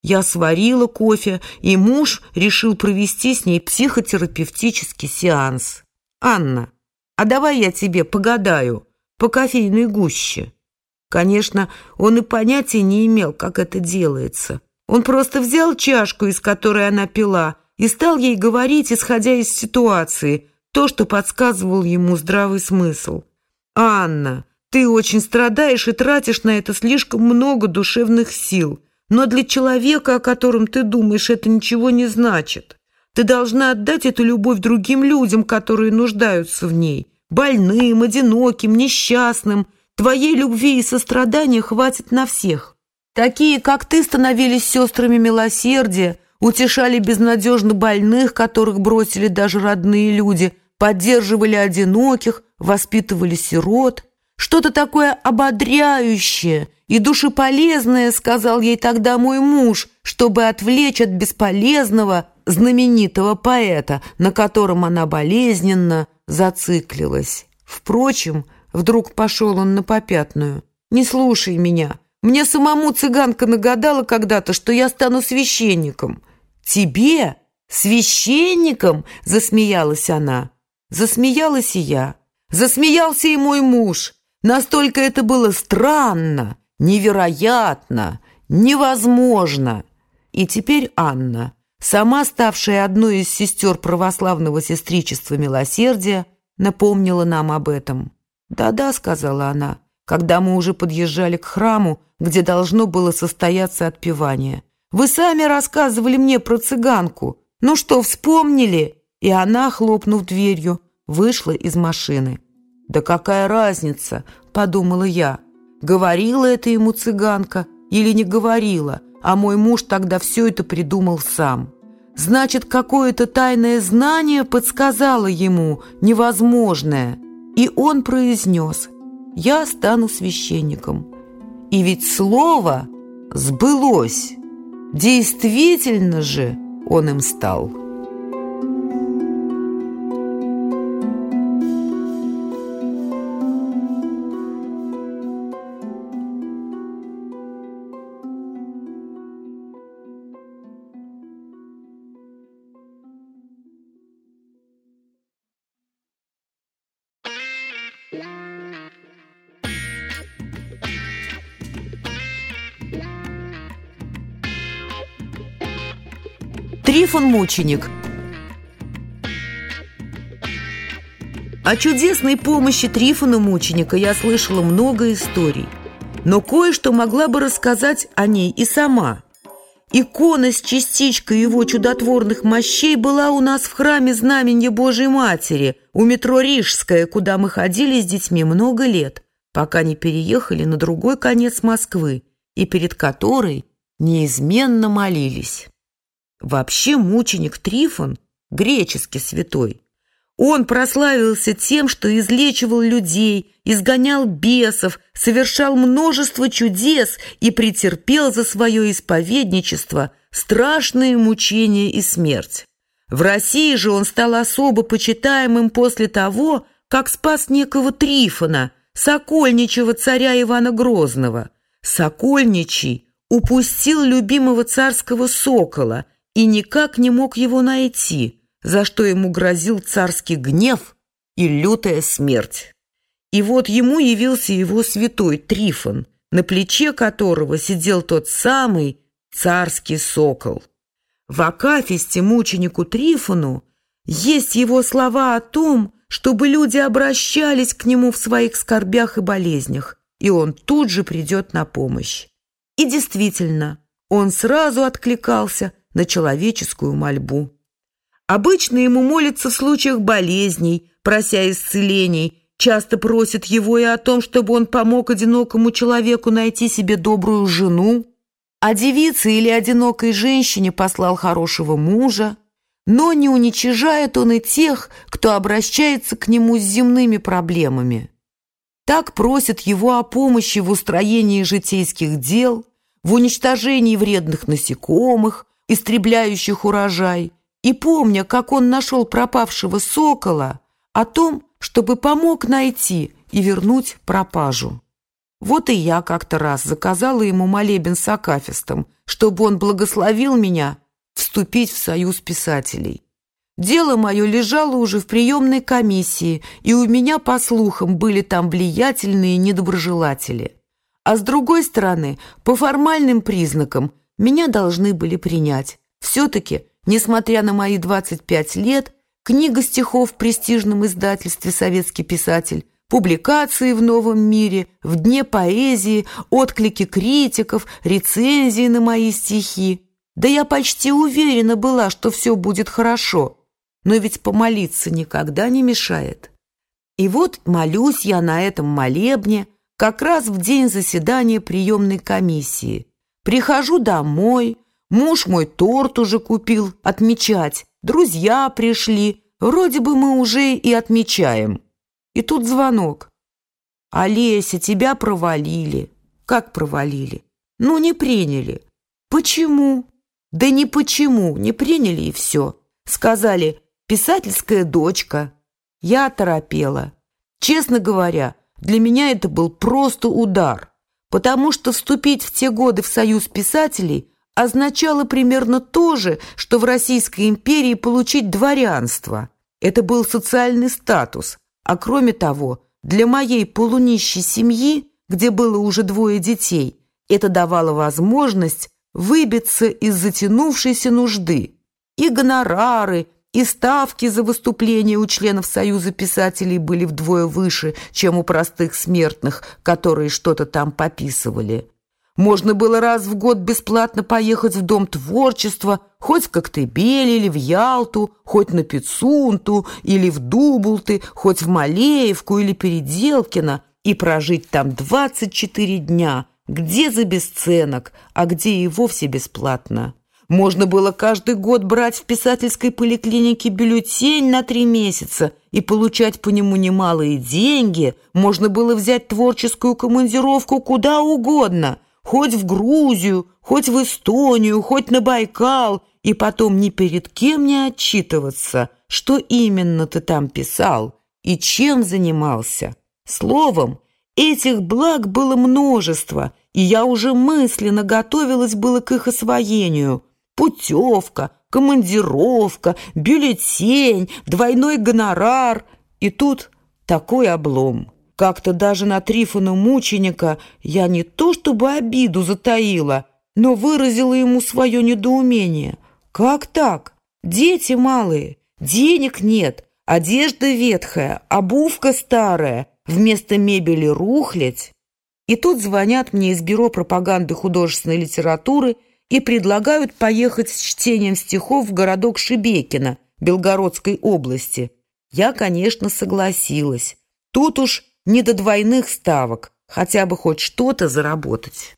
Speaker 1: Я сварила кофе, и муж решил провести с ней психотерапевтический сеанс. «Анна, а давай я тебе погадаю по кофейной гуще». Конечно, он и понятия не имел, как это делается. Он просто взял чашку, из которой она пила, и стал ей говорить, исходя из ситуации, то, что подсказывал ему здравый смысл. «Анна, ты очень страдаешь и тратишь на это слишком много душевных сил, но для человека, о котором ты думаешь, это ничего не значит. Ты должна отдать эту любовь другим людям, которые нуждаются в ней, больным, одиноким, несчастным, Твоей любви и сострадания хватит на всех. Такие, как ты, становились сестрами милосердия, утешали безнадежно больных, которых бросили даже родные люди, поддерживали одиноких, воспитывали сирот. Что-то такое ободряющее и душеполезное, сказал ей тогда мой муж, чтобы отвлечь от бесполезного знаменитого поэта, на котором она болезненно зациклилась. Впрочем, Вдруг пошел он на попятную. «Не слушай меня. Мне самому цыганка нагадала когда-то, что я стану священником». «Тебе? Священником?» — засмеялась она. Засмеялась и я. Засмеялся и мой муж. Настолько это было странно, невероятно, невозможно. И теперь Анна, сама ставшая одной из сестер православного сестричества милосердия, напомнила нам об этом. «Да-да», — сказала она, когда мы уже подъезжали к храму, где должно было состояться отпевание. «Вы сами рассказывали мне про цыганку. Ну что, вспомнили?» И она, хлопнув дверью, вышла из машины. «Да какая разница?» — подумала я. Говорила это ему цыганка или не говорила, а мой муж тогда все это придумал сам. Значит, какое-то тайное знание подсказало ему невозможное — и он произнес «Я стану священником». И ведь слово сбылось. Действительно же он им стал. Трифон-мученик О чудесной помощи Трифона-мученика я слышала много историй, но кое-что могла бы рассказать о ней и сама. Икона с частичкой его чудотворных мощей была у нас в храме Знаменья Божьей Матери у метро Рижская, куда мы ходили с детьми много лет, пока не переехали на другой конец Москвы и перед которой неизменно молились. Вообще мученик Трифон – греческий святой. Он прославился тем, что излечивал людей, изгонял бесов, совершал множество чудес и претерпел за свое исповедничество страшные мучения и смерть. В России же он стал особо почитаемым после того, как спас некого Трифона, сокольничего царя Ивана Грозного. Сокольничий упустил любимого царского сокола – и никак не мог его найти, за что ему грозил царский гнев и лютая смерть. И вот ему явился его святой Трифон, на плече которого сидел тот самый царский сокол. В Акафисте мученику Трифону есть его слова о том, чтобы люди обращались к нему в своих скорбях и болезнях, и он тут же придет на помощь. И действительно, он сразу откликался – на человеческую мольбу. Обычно ему молятся в случаях болезней, прося исцелений, часто просят его и о том, чтобы он помог одинокому человеку найти себе добрую жену, а девице или одинокой женщине послал хорошего мужа, но не уничижает он и тех, кто обращается к нему с земными проблемами. Так просят его о помощи в устроении житейских дел, в уничтожении вредных насекомых, истребляющих урожай, и помня, как он нашел пропавшего сокола, о том, чтобы помог найти и вернуть пропажу. Вот и я как-то раз заказала ему молебен с акафистом, чтобы он благословил меня вступить в союз писателей. Дело мое лежало уже в приемной комиссии, и у меня, по слухам, были там влиятельные недоброжелатели. А с другой стороны, по формальным признакам, меня должны были принять. Все-таки, несмотря на мои 25 лет, книга стихов в престижном издательстве «Советский писатель», публикации в «Новом мире», в «Дне поэзии», отклики критиков, рецензии на мои стихи. Да я почти уверена была, что все будет хорошо – но ведь помолиться никогда не мешает. И вот молюсь я на этом молебне как раз в день заседания приемной комиссии. Прихожу домой, муж мой торт уже купил отмечать, друзья пришли, вроде бы мы уже и отмечаем. И тут звонок. «Олеся, тебя провалили». «Как провалили?» «Ну, не приняли». «Почему?» «Да не почему, не приняли и все». Сказали, писательская дочка. Я торопела. Честно говоря, для меня это был просто удар, потому что вступить в те годы в союз писателей означало примерно то же, что в Российской империи получить дворянство. Это был социальный статус, а кроме того, для моей полунищей семьи, где было уже двое детей, это давало возможность выбиться из затянувшейся нужды. И гонорары, и ставки за выступления у членов Союза писателей были вдвое выше, чем у простых смертных, которые что-то там пописывали. Можно было раз в год бесплатно поехать в Дом творчества, хоть в Коктебель или в Ялту, хоть на Пицунту или в Дубулты, хоть в Малеевку или Переделкино и прожить там 24 дня, где за бесценок, а где и вовсе бесплатно. Можно было каждый год брать в писательской поликлинике бюллетень на три месяца и получать по нему немалые деньги. Можно было взять творческую командировку куда угодно, хоть в Грузию, хоть в Эстонию, хоть на Байкал, и потом ни перед кем не отчитываться, что именно ты там писал и чем занимался. Словом, этих благ было множество, и я уже мысленно готовилась было к их освоению – путевка, командировка, бюллетень, двойной гонорар. И тут такой облом. Как-то даже на Трифона мученика я не то чтобы обиду затаила, но выразила ему свое недоумение. Как так? Дети малые, денег нет, одежда ветхая, обувка старая, вместо мебели рухлядь. И тут звонят мне из бюро пропаганды художественной литературы – и предлагают поехать с чтением стихов в городок Шебекино Белгородской области. Я, конечно, согласилась. Тут уж не до двойных ставок, хотя бы хоть что-то заработать.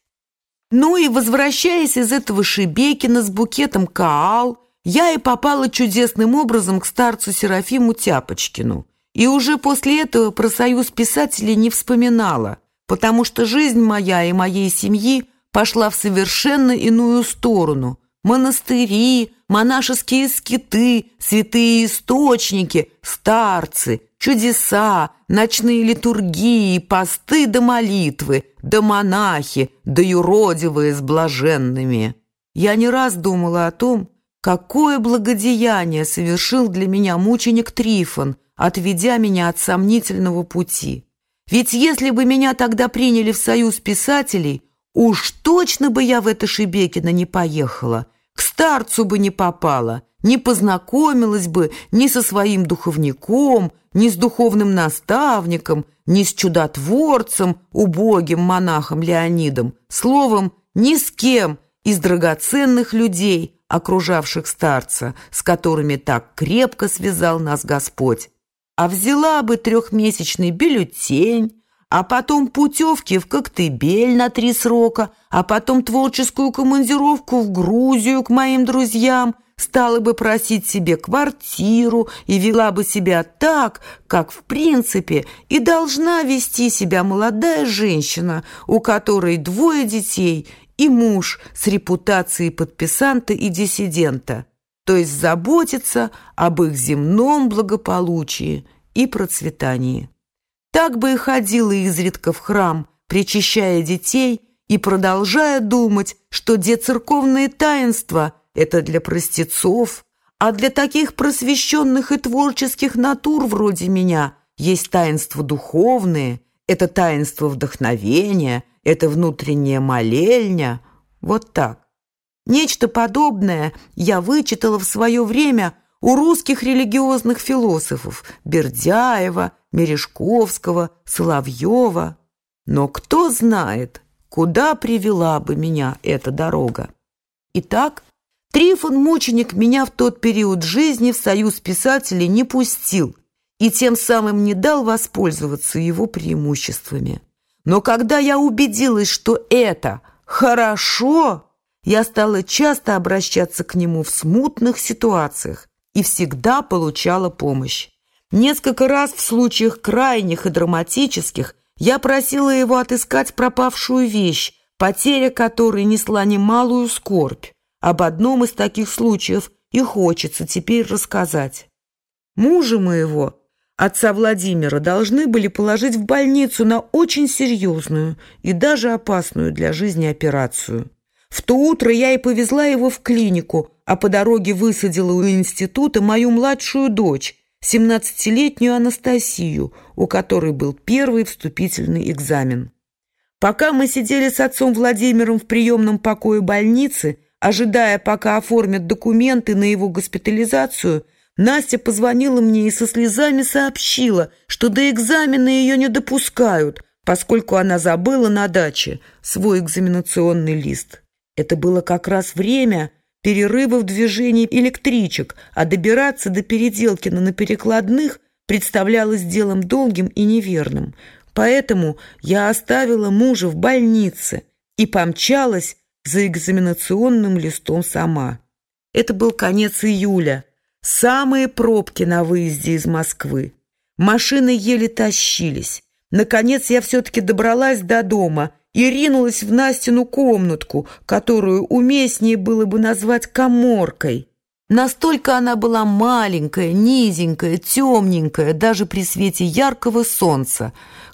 Speaker 1: Ну и возвращаясь из этого Шебекина с букетом Каал, я и попала чудесным образом к старцу Серафиму Тяпочкину. И уже после этого про союз писателей не вспоминала, потому что жизнь моя и моей семьи пошла в совершенно иную сторону. Монастыри, монашеские скиты, святые источники, старцы, чудеса, ночные литургии, посты да молитвы, да монахи, да юродивые с блаженными. Я не раз думала о том, какое благодеяние совершил для меня мученик Трифон, отведя меня от сомнительного пути. Ведь если бы меня тогда приняли в союз писателей, Уж точно бы я в это Шебекино не поехала, к старцу бы не попала, не познакомилась бы ни со своим духовником, ни с духовным наставником, ни с чудотворцем, убогим монахом Леонидом, словом, ни с кем из драгоценных людей, окружавших старца, с которыми так крепко связал нас Господь. А взяла бы трехмесячный бюллетень, а потом путевки в Коктебель на три срока, а потом творческую командировку в Грузию к моим друзьям, стала бы просить себе квартиру и вела бы себя так, как в принципе и должна вести себя молодая женщина, у которой двое детей и муж с репутацией подписанта и диссидента, то есть заботиться об их земном благополучии и процветании. Так бы и ходила изредка в храм, причащая детей и продолжая думать, что церковные таинства – это для простецов, а для таких просвещенных и творческих натур вроде меня есть таинства духовные, это таинство вдохновения, это внутренняя молельня. Вот так. Нечто подобное я вычитала в свое время у русских религиозных философов Бердяева, Мережковского, Соловьева. Но кто знает, куда привела бы меня эта дорога. Итак, Трифон Мученик меня в тот период жизни в союз писателей не пустил и тем самым не дал воспользоваться его преимуществами. Но когда я убедилась, что это хорошо, я стала часто обращаться к нему в смутных ситуациях и всегда получала помощь. Несколько раз в случаях крайних и драматических я просила его отыскать пропавшую вещь, потеря которой несла немалую скорбь. Об одном из таких случаев и хочется теперь рассказать. Мужа моего, отца Владимира, должны были положить в больницу на очень серьезную и даже опасную для жизни операцию. В то утро я и повезла его в клинику, а по дороге высадила у института мою младшую дочь, 17-летнюю Анастасию, у которой был первый вступительный экзамен. Пока мы сидели с отцом Владимиром в приемном покое больницы, Ожидая, пока оформят документы на его госпитализацию, Настя позвонила мне и со слезами сообщила, что до экзамена ее не допускают, поскольку она забыла на даче свой экзаменационный лист. Это было как раз время перерыва в движении электричек, а добираться до Переделкина на перекладных представлялось делом долгим и неверным. Поэтому я оставила мужа в больнице и помчалась за экзаменационным листом сама. Это был конец июля. Самые пробки на выезде из Москвы. Машины еле тащились. Наконец я все-таки добралась до дома и ринулась в Настину комнатку, которую уместнее было бы назвать коморкой. Настолько она была маленькая, низенькая, темненькая, даже при свете яркого солнца,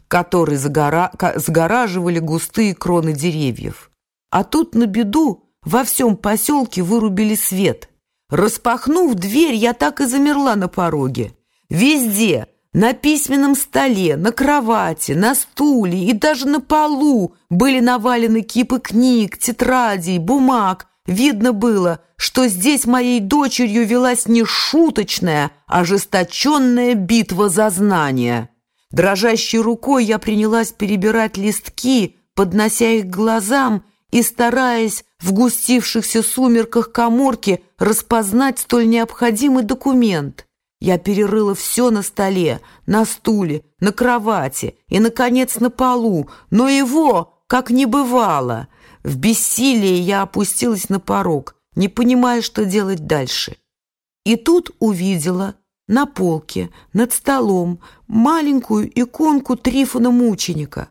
Speaker 1: который загора... загораживали густые кроны деревьев. А тут на беду во всем поселке вырубили свет. Распахнув дверь, я так и замерла на пороге. Везде, на письменном столе, на кровати, на стуле и даже на полу были навалены кипы книг, тетрадей, бумаг. Видно было, что здесь моей дочерью велась не шуточная, а ожесточенная битва за знания. Дрожащей рукой я принялась перебирать листки, поднося их к глазам и стараясь в густившихся сумерках коморки распознать столь необходимый документ. Я перерыла все на столе, на стуле, на кровати и, наконец, на полу, но его как не бывало. В бессилии я опустилась на порог, не понимая, что делать дальше. И тут увидела на полке, над столом, маленькую иконку Трифона Мученика.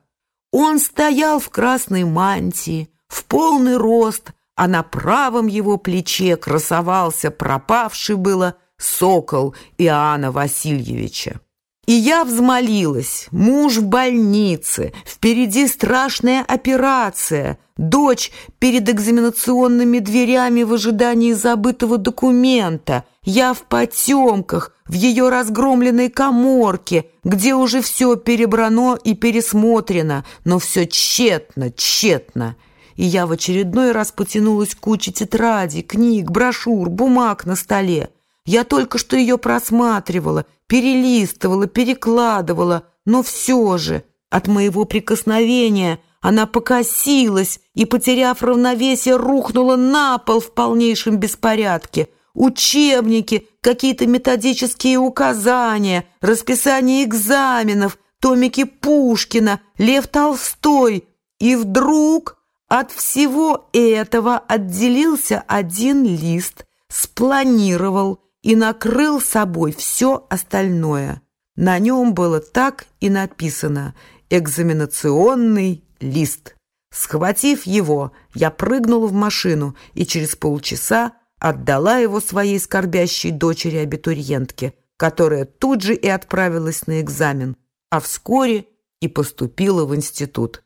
Speaker 1: Он стоял в красной мантии, в полный рост, а на правом его плече красовался пропавший было сокол Иоанна Васильевича. И я взмолилась, муж в больнице, впереди страшная операция, дочь перед экзаменационными дверями в ожидании забытого документа, я в потемках, в ее разгромленной коморке, где уже все перебрано и пересмотрено, но все тщетно, тщетно и я в очередной раз потянулась к куче тетрадей, книг, брошюр, бумаг на столе. Я только что ее просматривала, перелистывала, перекладывала, но все же от моего прикосновения она покосилась и, потеряв равновесие, рухнула на пол в полнейшем беспорядке. Учебники, какие-то методические указания, расписание экзаменов, томики Пушкина, Лев Толстой. И вдруг от всего этого отделился один лист, спланировал и накрыл собой все остальное. На нем было так и написано «экзаменационный лист». Схватив его, я прыгнула в машину и через полчаса отдала его своей скорбящей дочери-абитуриентке, которая тут же и отправилась на экзамен, а вскоре и поступила в институт.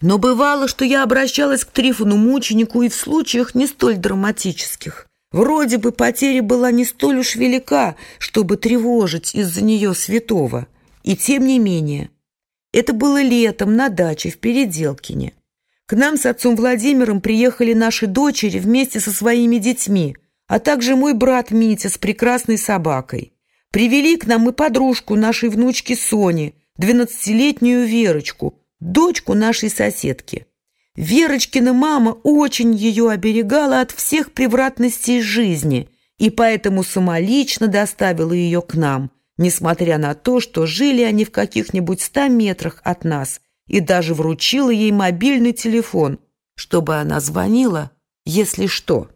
Speaker 1: Но бывало, что я обращалась к Трифону мученику и в случаях не столь драматических. Вроде бы потеря была не столь уж велика, чтобы тревожить из-за нее святого. И тем не менее, это было летом на даче в Переделкине. К нам с отцом Владимиром приехали наши дочери вместе со своими детьми, а также мой брат Митя с прекрасной собакой. Привели к нам и подружку нашей внучки Сони, двенадцатилетнюю Верочку, дочку нашей соседки. Верочкина мама очень ее оберегала от всех превратностей жизни и поэтому самолично доставила ее к нам, несмотря на то, что жили они в каких-нибудь ста метрах от нас, и даже вручила ей мобильный телефон, чтобы она звонила, если что.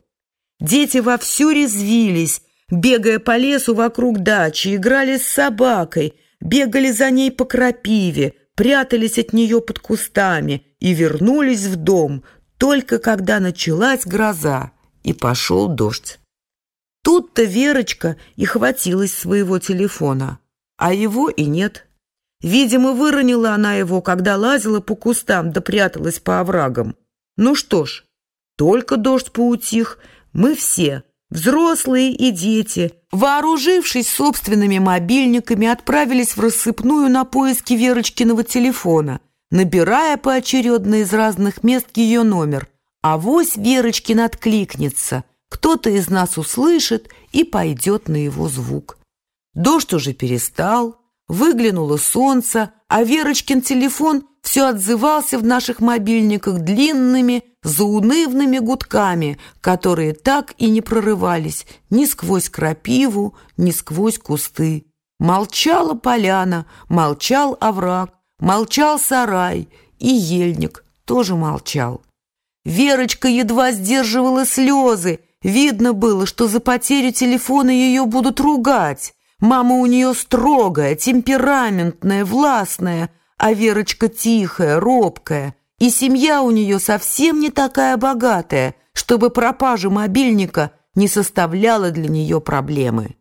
Speaker 1: Дети вовсю резвились, бегая по лесу вокруг дачи, играли с собакой, бегали за ней по крапиве, прятались от нее под кустами и вернулись в дом, только когда началась гроза и пошел дождь. Тут-то Верочка и хватилась своего телефона, а его и нет. Видимо, выронила она его, когда лазила по кустам да пряталась по оврагам. Ну что ж, только дождь поутих, мы все, взрослые и дети, вооружившись собственными мобильниками, отправились в рассыпную на поиски Верочкиного телефона, набирая поочередно из разных мест ее номер. А вось Верочкин откликнется, кто-то из нас услышит и пойдет на его звук. Дождь уже перестал, Выглянуло солнце, а Верочкин телефон все отзывался в наших мобильниках длинными, заунывными гудками, которые так и не прорывались ни сквозь крапиву, ни сквозь кусты. Молчала поляна, молчал овраг, молчал сарай, и ельник тоже молчал. Верочка едва сдерживала слезы, видно было, что за потерю телефона ее будут ругать. Мама у нее строгая, темпераментная, властная, а Верочка тихая, робкая. И семья у нее совсем не такая богатая, чтобы пропажа мобильника не составляла для нее проблемы.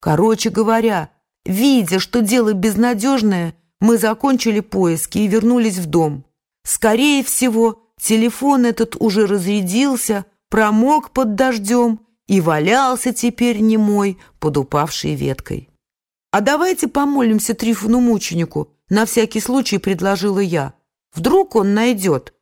Speaker 1: Короче говоря, видя, что дело безнадежное, мы закончили поиски и вернулись в дом. Скорее всего, телефон этот уже разрядился, промок под дождем и валялся теперь немой под упавшей веткой. «А давайте помолимся Трифону мученику», — на всякий случай предложила я. «Вдруг он найдет».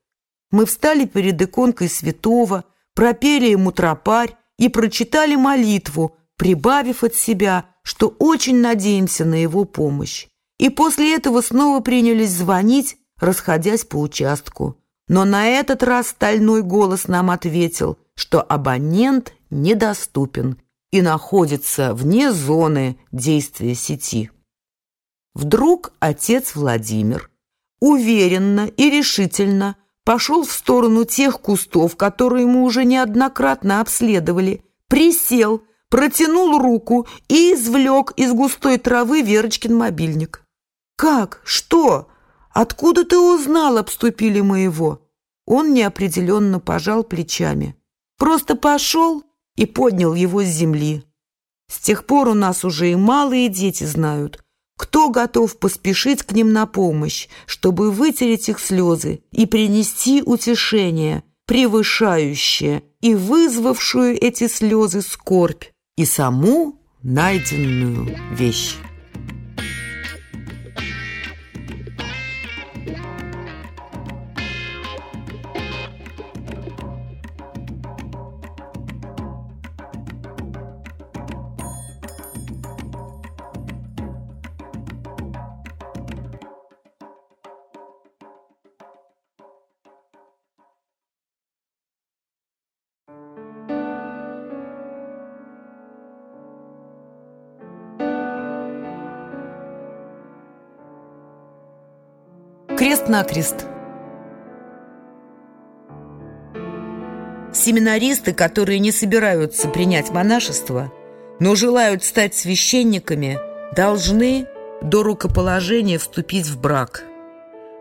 Speaker 1: Мы встали перед иконкой святого, пропели ему тропарь и прочитали молитву, прибавив от себя, что очень надеемся на его помощь. И после этого снова принялись звонить, расходясь по участку. Но на этот раз стальной голос нам ответил, что абонент недоступен и находится вне зоны действия сети. Вдруг отец Владимир уверенно и решительно пошел в сторону тех кустов, которые мы уже неоднократно обследовали, присел, протянул руку и извлек из густой травы Верочкин мобильник. «Как? Что? Откуда ты узнал, обступили мы его?» Он неопределенно пожал плечами. «Просто пошел и поднял его с земли. С тех пор у нас уже и малые дети знают, кто готов поспешить к ним на помощь, чтобы вытереть их слезы и принести утешение, превышающее и вызвавшую эти слезы скорбь и саму найденную вещь. Крест-накрест. Семинаристы, которые не собираются принять монашество, но желают стать священниками, должны до рукоположения вступить в брак.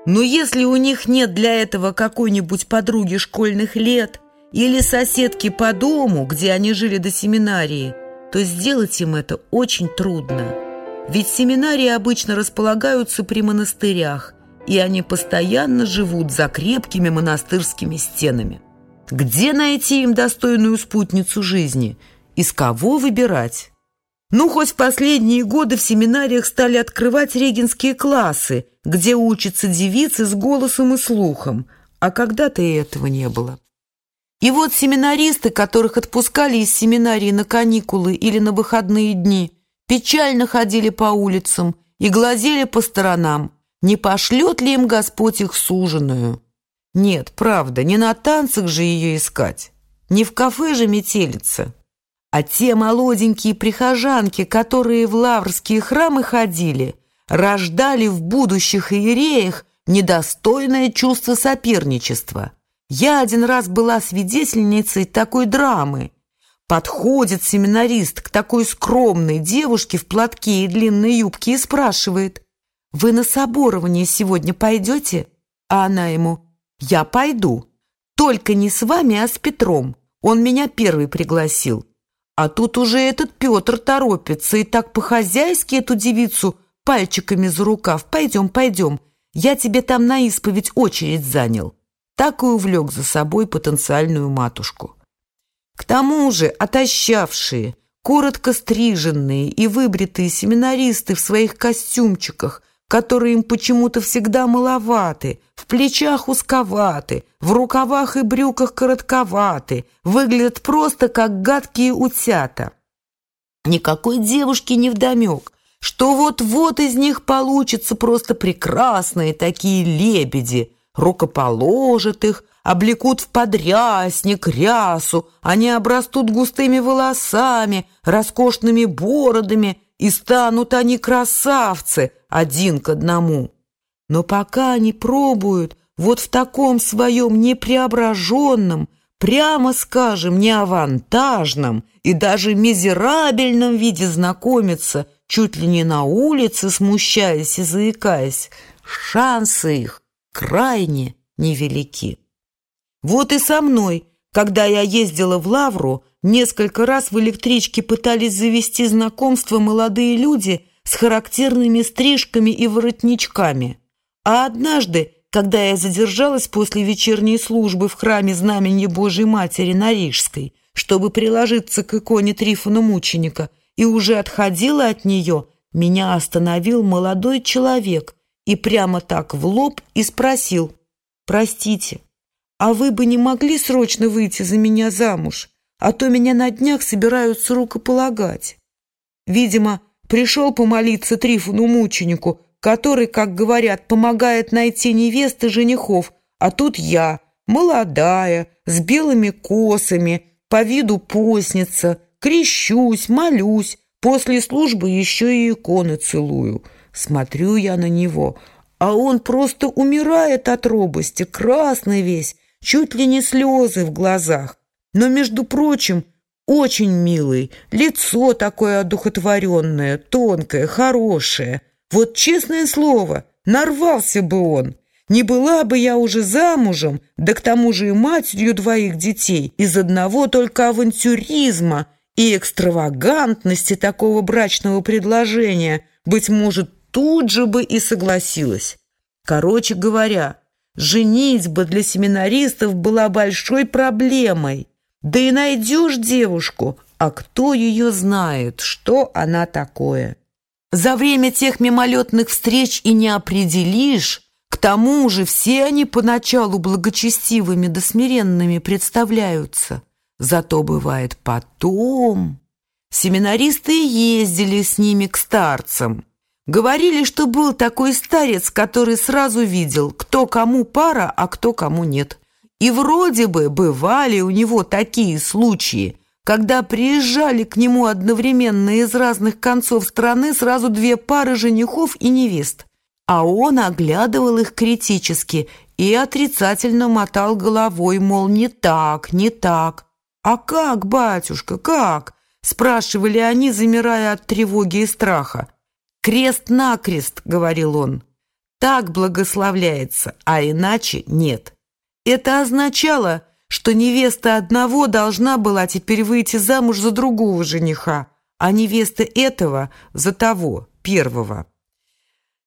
Speaker 1: Но если у них нет для этого какой-нибудь подруги школьных лет или соседки по дому, где они жили до семинарии, то сделать им это очень трудно. Ведь семинарии обычно располагаются при монастырях, и они постоянно живут за крепкими монастырскими стенами. Где найти им достойную спутницу жизни? Из кого выбирать? Ну, хоть в последние годы в семинариях стали открывать регенские классы, где учатся девицы с голосом и слухом, а когда-то и этого не было. И вот семинаристы, которых отпускали из семинарии на каникулы или на выходные дни, печально ходили по улицам и глазели по сторонам, не пошлет ли им Господь их суженую. Нет, правда, не на танцах же ее искать, не в кафе же метелиться. А те молоденькие прихожанки, которые в лаврские храмы ходили, рождали в будущих иереях недостойное чувство соперничества. Я один раз была свидетельницей такой драмы. Подходит семинарист к такой скромной девушке в платке и длинной юбке и спрашивает, «Вы на соборование сегодня пойдете?» А она ему, «Я пойду. Только не с вами, а с Петром. Он меня первый пригласил». А тут уже этот Петр торопится и так по-хозяйски эту девицу пальчиками за рукав. «Пойдем, пойдем. Я тебе там на исповедь очередь занял». Так и увлек за собой потенциальную матушку. К тому же отощавшие, коротко стриженные и выбритые семинаристы в своих костюмчиках – которые им почему-то всегда маловаты, в плечах узковаты, в рукавах и брюках коротковаты, выглядят просто как гадкие утята. Никакой девушке не вдомек, что вот-вот из них получатся просто прекрасные такие лебеди, рукоположат их, облекут в подрясник, рясу, они обрастут густыми волосами, роскошными бородами, и станут они красавцы, один к одному. Но пока они пробуют вот в таком своем непреображенном, прямо скажем, неавантажном и даже мизерабельном виде знакомиться, чуть ли не на улице, смущаясь и заикаясь, шансы их крайне невелики. Вот и со мной, когда я ездила в Лавру, несколько раз в электричке пытались завести знакомство молодые люди – с характерными стрижками и воротничками. А однажды, когда я задержалась после вечерней службы в храме Знамени Божьей Матери на Рижской, чтобы приложиться к иконе Трифона Мученика, и уже отходила от нее, меня остановил молодой человек и прямо так в лоб и спросил, «Простите, а вы бы не могли срочно выйти за меня замуж, а то меня на днях собираются рукополагать?» Видимо, Пришел помолиться Трифону мученику, который, как говорят, помогает найти невесты женихов, а тут я, молодая, с белыми косами, по виду постница, крещусь, молюсь, после службы еще и иконы целую. Смотрю я на него, а он просто умирает от робости, красный весь, чуть ли не слезы в глазах. Но, между прочим, очень милый, лицо такое одухотворенное, тонкое, хорошее. Вот честное слово, нарвался бы он. Не была бы я уже замужем, да к тому же и матерью двоих детей, из одного только авантюризма и экстравагантности такого брачного предложения, быть может, тут же бы и согласилась. Короче говоря, женитьба для семинаристов была большой проблемой. Да и найдешь девушку, а кто ее знает, что она такое? За время тех мимолетных встреч и не определишь, к тому же все они поначалу благочестивыми да смиренными представляются. Зато бывает потом... Семинаристы ездили с ними к старцам. Говорили, что был такой старец, который сразу видел, кто кому пара, а кто кому нет. И вроде бы бывали у него такие случаи, когда приезжали к нему одновременно из разных концов страны сразу две пары женихов и невест. А он оглядывал их критически и отрицательно мотал головой, мол, не так, не так. «А как, батюшка, как?» – спрашивали они, замирая от тревоги и страха. «Крест-накрест», – говорил он. так благословляется, а иначе нет. Это означало, что невеста одного должна была теперь выйти замуж за другого жениха, а невеста этого за того, первого.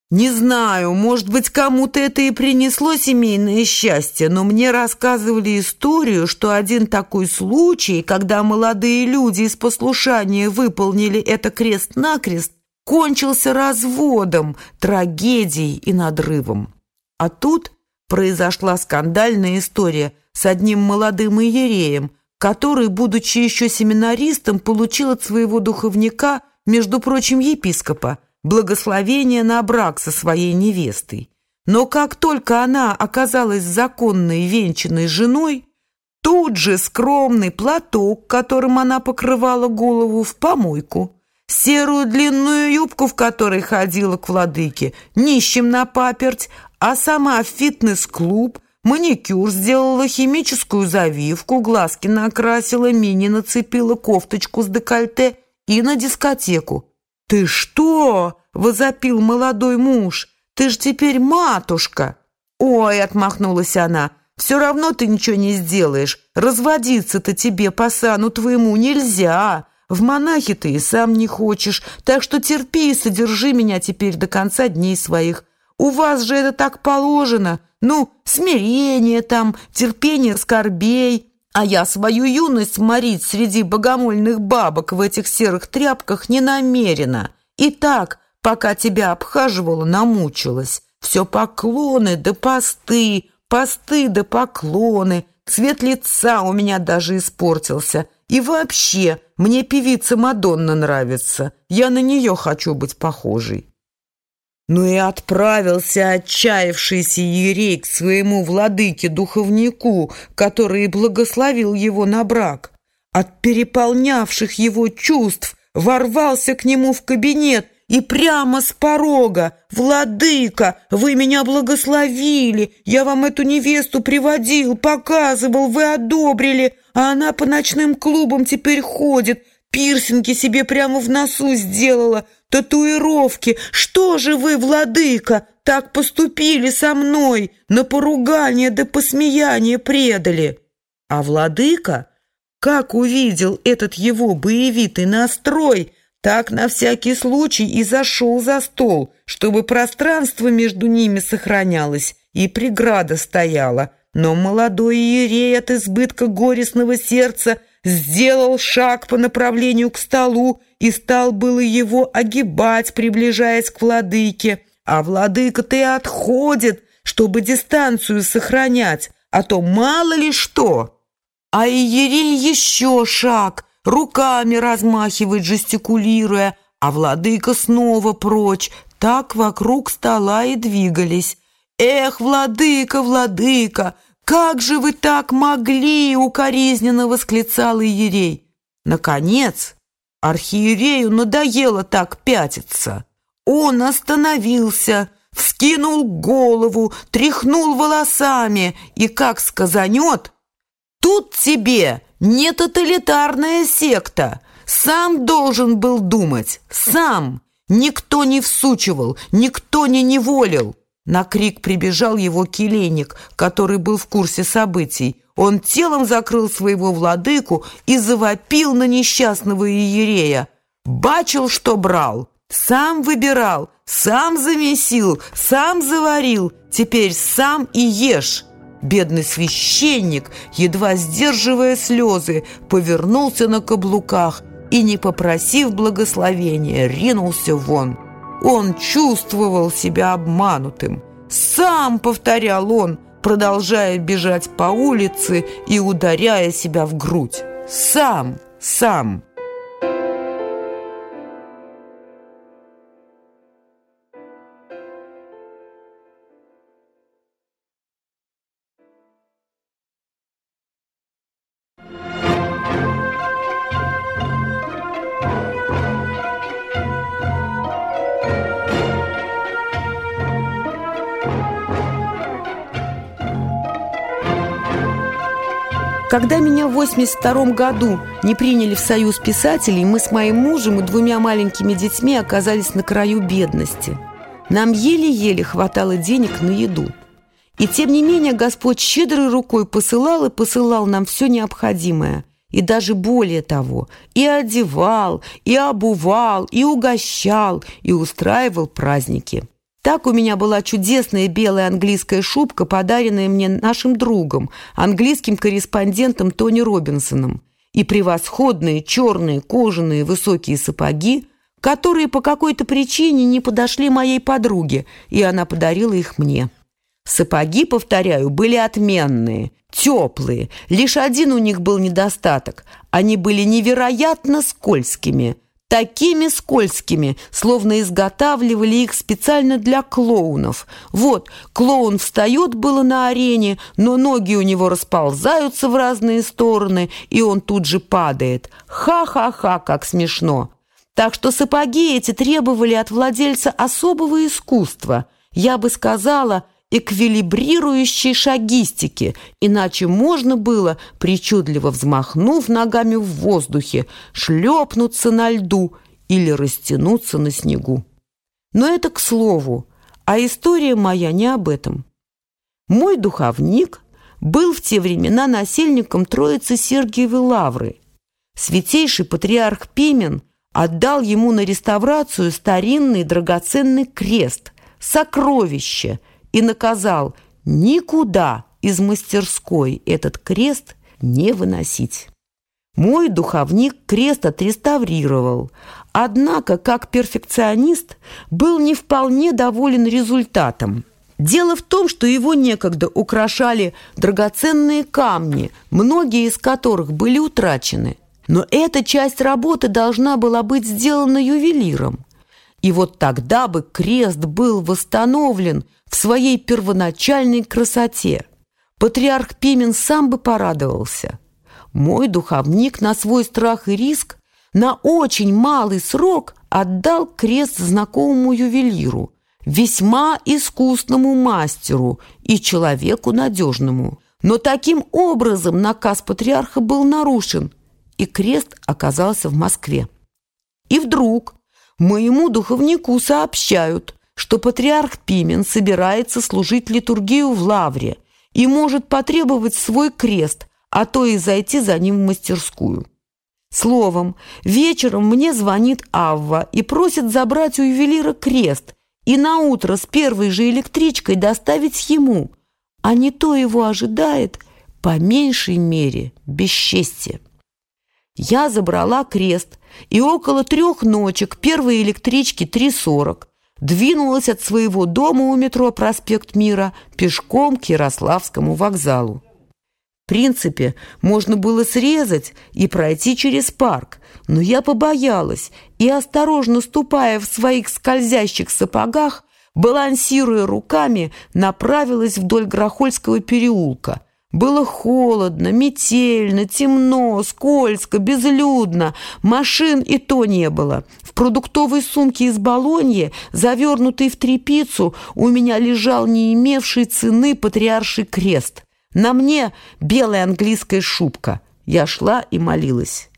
Speaker 1: Не знаю, может быть, кому-то это и принесло семейное счастье, но мне рассказывали историю, что один такой случай, когда молодые люди из послушания выполнили это крест-накрест, кончился разводом, трагедией и надрывом. А тут произошла скандальная история с одним молодым иереем, который, будучи еще семинаристом, получил от своего духовника, между прочим, епископа, благословение на брак со своей невестой. Но как только она оказалась законной венчанной женой, тут же скромный платок, которым она покрывала голову, в помойку, серую длинную юбку, в которой ходила к владыке, нищим на паперть, а сама в фитнес-клуб, маникюр сделала, химическую завивку, глазки накрасила, мини нацепила, кофточку с декольте и на дискотеку. «Ты что?» — возопил молодой муж. «Ты ж теперь матушка!» «Ой!» — отмахнулась она. «Все равно ты ничего не сделаешь. Разводиться-то тебе по сану твоему нельзя. В монахи ты и сам не хочешь. Так что терпи и содержи меня теперь до конца дней своих. У вас же это так положено. Ну, смирение там, терпение скорбей. А я свою юность морить среди богомольных бабок в этих серых тряпках не намерена. И так, пока тебя обхаживала, намучилась. Все поклоны да посты, посты да поклоны. Цвет лица у меня даже испортился. И вообще, мне певица Мадонна нравится. Я на нее хочу быть похожей. Ну и отправился отчаявшийся Ерей к своему владыке-духовнику, который благословил его на брак. От переполнявших его чувств ворвался к нему в кабинет и прямо с порога «Владыка, вы меня благословили, я вам эту невесту приводил, показывал, вы одобрили, а она по ночным клубам теперь ходит, пирсинги себе прямо в носу сделала, татуировки. Что же вы, владыка, так поступили со мной, на поругание да посмеяние предали?» А владыка, как увидел этот его боевитый настрой, так на всякий случай и зашел за стол, чтобы пространство между ними сохранялось и преграда стояла. Но молодой иерей от избытка горестного сердца сделал шаг по направлению к столу и стал было его огибать, приближаясь к владыке. А владыка-то и отходит, чтобы дистанцию сохранять, а то мало ли что. А иерей еще шаг, руками размахивает, жестикулируя, а владыка снова прочь, так вокруг стола и двигались. «Эх, владыка, владыка, как же вы так могли?» — укоризненно восклицал иерей. Наконец, архиерею надоело так пятиться. Он остановился, вскинул голову, тряхнул волосами и, как сказанет, «Тут тебе не тоталитарная секта. Сам должен был думать, сам. Никто не всучивал, никто не неволил». На крик прибежал его келейник, который был в курсе событий. Он телом закрыл своего владыку и завопил на несчастного иерея. Бачил, что брал, сам выбирал, сам замесил, сам заварил, теперь сам и ешь. Бедный священник, едва сдерживая слезы, повернулся на каблуках и, не попросив благословения, ринулся вон. Он чувствовал себя обманутым. «Сам!» — повторял он, продолжая бежать по улице и ударяя себя в грудь. «Сам! Сам!» Когда меня в 82 году не приняли в союз писателей, мы с моим мужем и двумя маленькими детьми оказались на краю бедности. Нам еле-еле хватало денег на еду. И тем не менее Господь щедрой рукой посылал и посылал нам все необходимое. И даже более того, и одевал, и обувал, и угощал, и устраивал праздники. Так у меня была чудесная белая английская шубка, подаренная мне нашим другом, английским корреспондентом Тони Робинсоном, и превосходные черные кожаные высокие сапоги, которые по какой-то причине не подошли моей подруге, и она подарила их мне. Сапоги, повторяю, были отменные, теплые. Лишь один у них был недостаток. Они были невероятно скользкими. Такими скользкими, словно изготавливали их специально для клоунов. Вот, клоун встает было на арене, но ноги у него расползаются в разные стороны, и он тут же падает. Ха-ха-ха, как смешно. Так что сапоги эти требовали от владельца особого искусства. Я бы сказала – эквилибрирующей шагистики, иначе можно было, причудливо взмахнув ногами в воздухе, шлепнуться на льду или растянуться на снегу. Но это к слову, а история моя не об этом. Мой духовник был в те времена насельником Троицы Сергиевой Лавры. Святейший патриарх Пимен отдал ему на реставрацию старинный драгоценный крест, сокровище – и наказал никуда из мастерской этот крест не выносить. Мой духовник крест отреставрировал, однако, как перфекционист, был не вполне доволен результатом. Дело в том, что его некогда украшали драгоценные камни, многие из которых были утрачены. Но эта часть работы должна была быть сделана ювелиром. И вот тогда бы крест был восстановлен в своей первоначальной красоте. Патриарх Пимен сам бы порадовался. Мой духовник на свой страх и риск на очень малый срок отдал крест знакомому ювелиру, весьма искусному мастеру и человеку надежному. Но таким образом наказ патриарха был нарушен, и крест оказался в Москве. И вдруг Моему духовнику сообщают, что патриарх Пимен собирается служить литургию в лавре и может потребовать свой крест, а то и зайти за ним в мастерскую. Словом, вечером мне звонит Авва и просит забрать у ювелира крест и на утро с первой же электричкой доставить ему, а не то его ожидает по меньшей мере бесчестие. Я забрала крест и около трех ночи к первой электричке 3.40 двинулась от своего дома у метро «Проспект Мира» пешком к Ярославскому вокзалу. В принципе, можно было срезать и пройти через парк, но я побоялась и, осторожно ступая в своих скользящих сапогах, балансируя руками, направилась вдоль Грохольского переулка – было холодно, метельно, темно, скользко, безлюдно. Машин и то не было. В продуктовой сумке из Болоньи, завернутой в тряпицу, у меня лежал не имевший цены патриарший крест. На мне белая английская шубка. Я шла и молилась.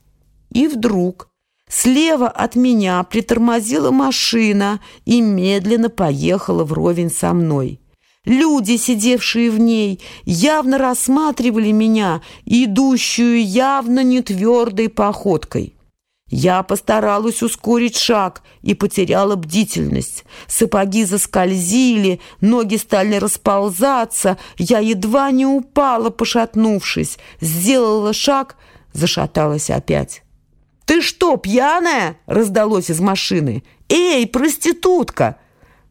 Speaker 1: И вдруг слева от меня притормозила машина и медленно поехала вровень со мной. Люди, сидевшие в ней, явно рассматривали меня, идущую явно не твердой походкой. Я постаралась ускорить шаг и потеряла бдительность. Сапоги заскользили, ноги стали расползаться, я едва не упала, пошатнувшись, сделала шаг, зашаталась опять. «Ты что, пьяная?» — раздалось из машины. «Эй, проститутка!»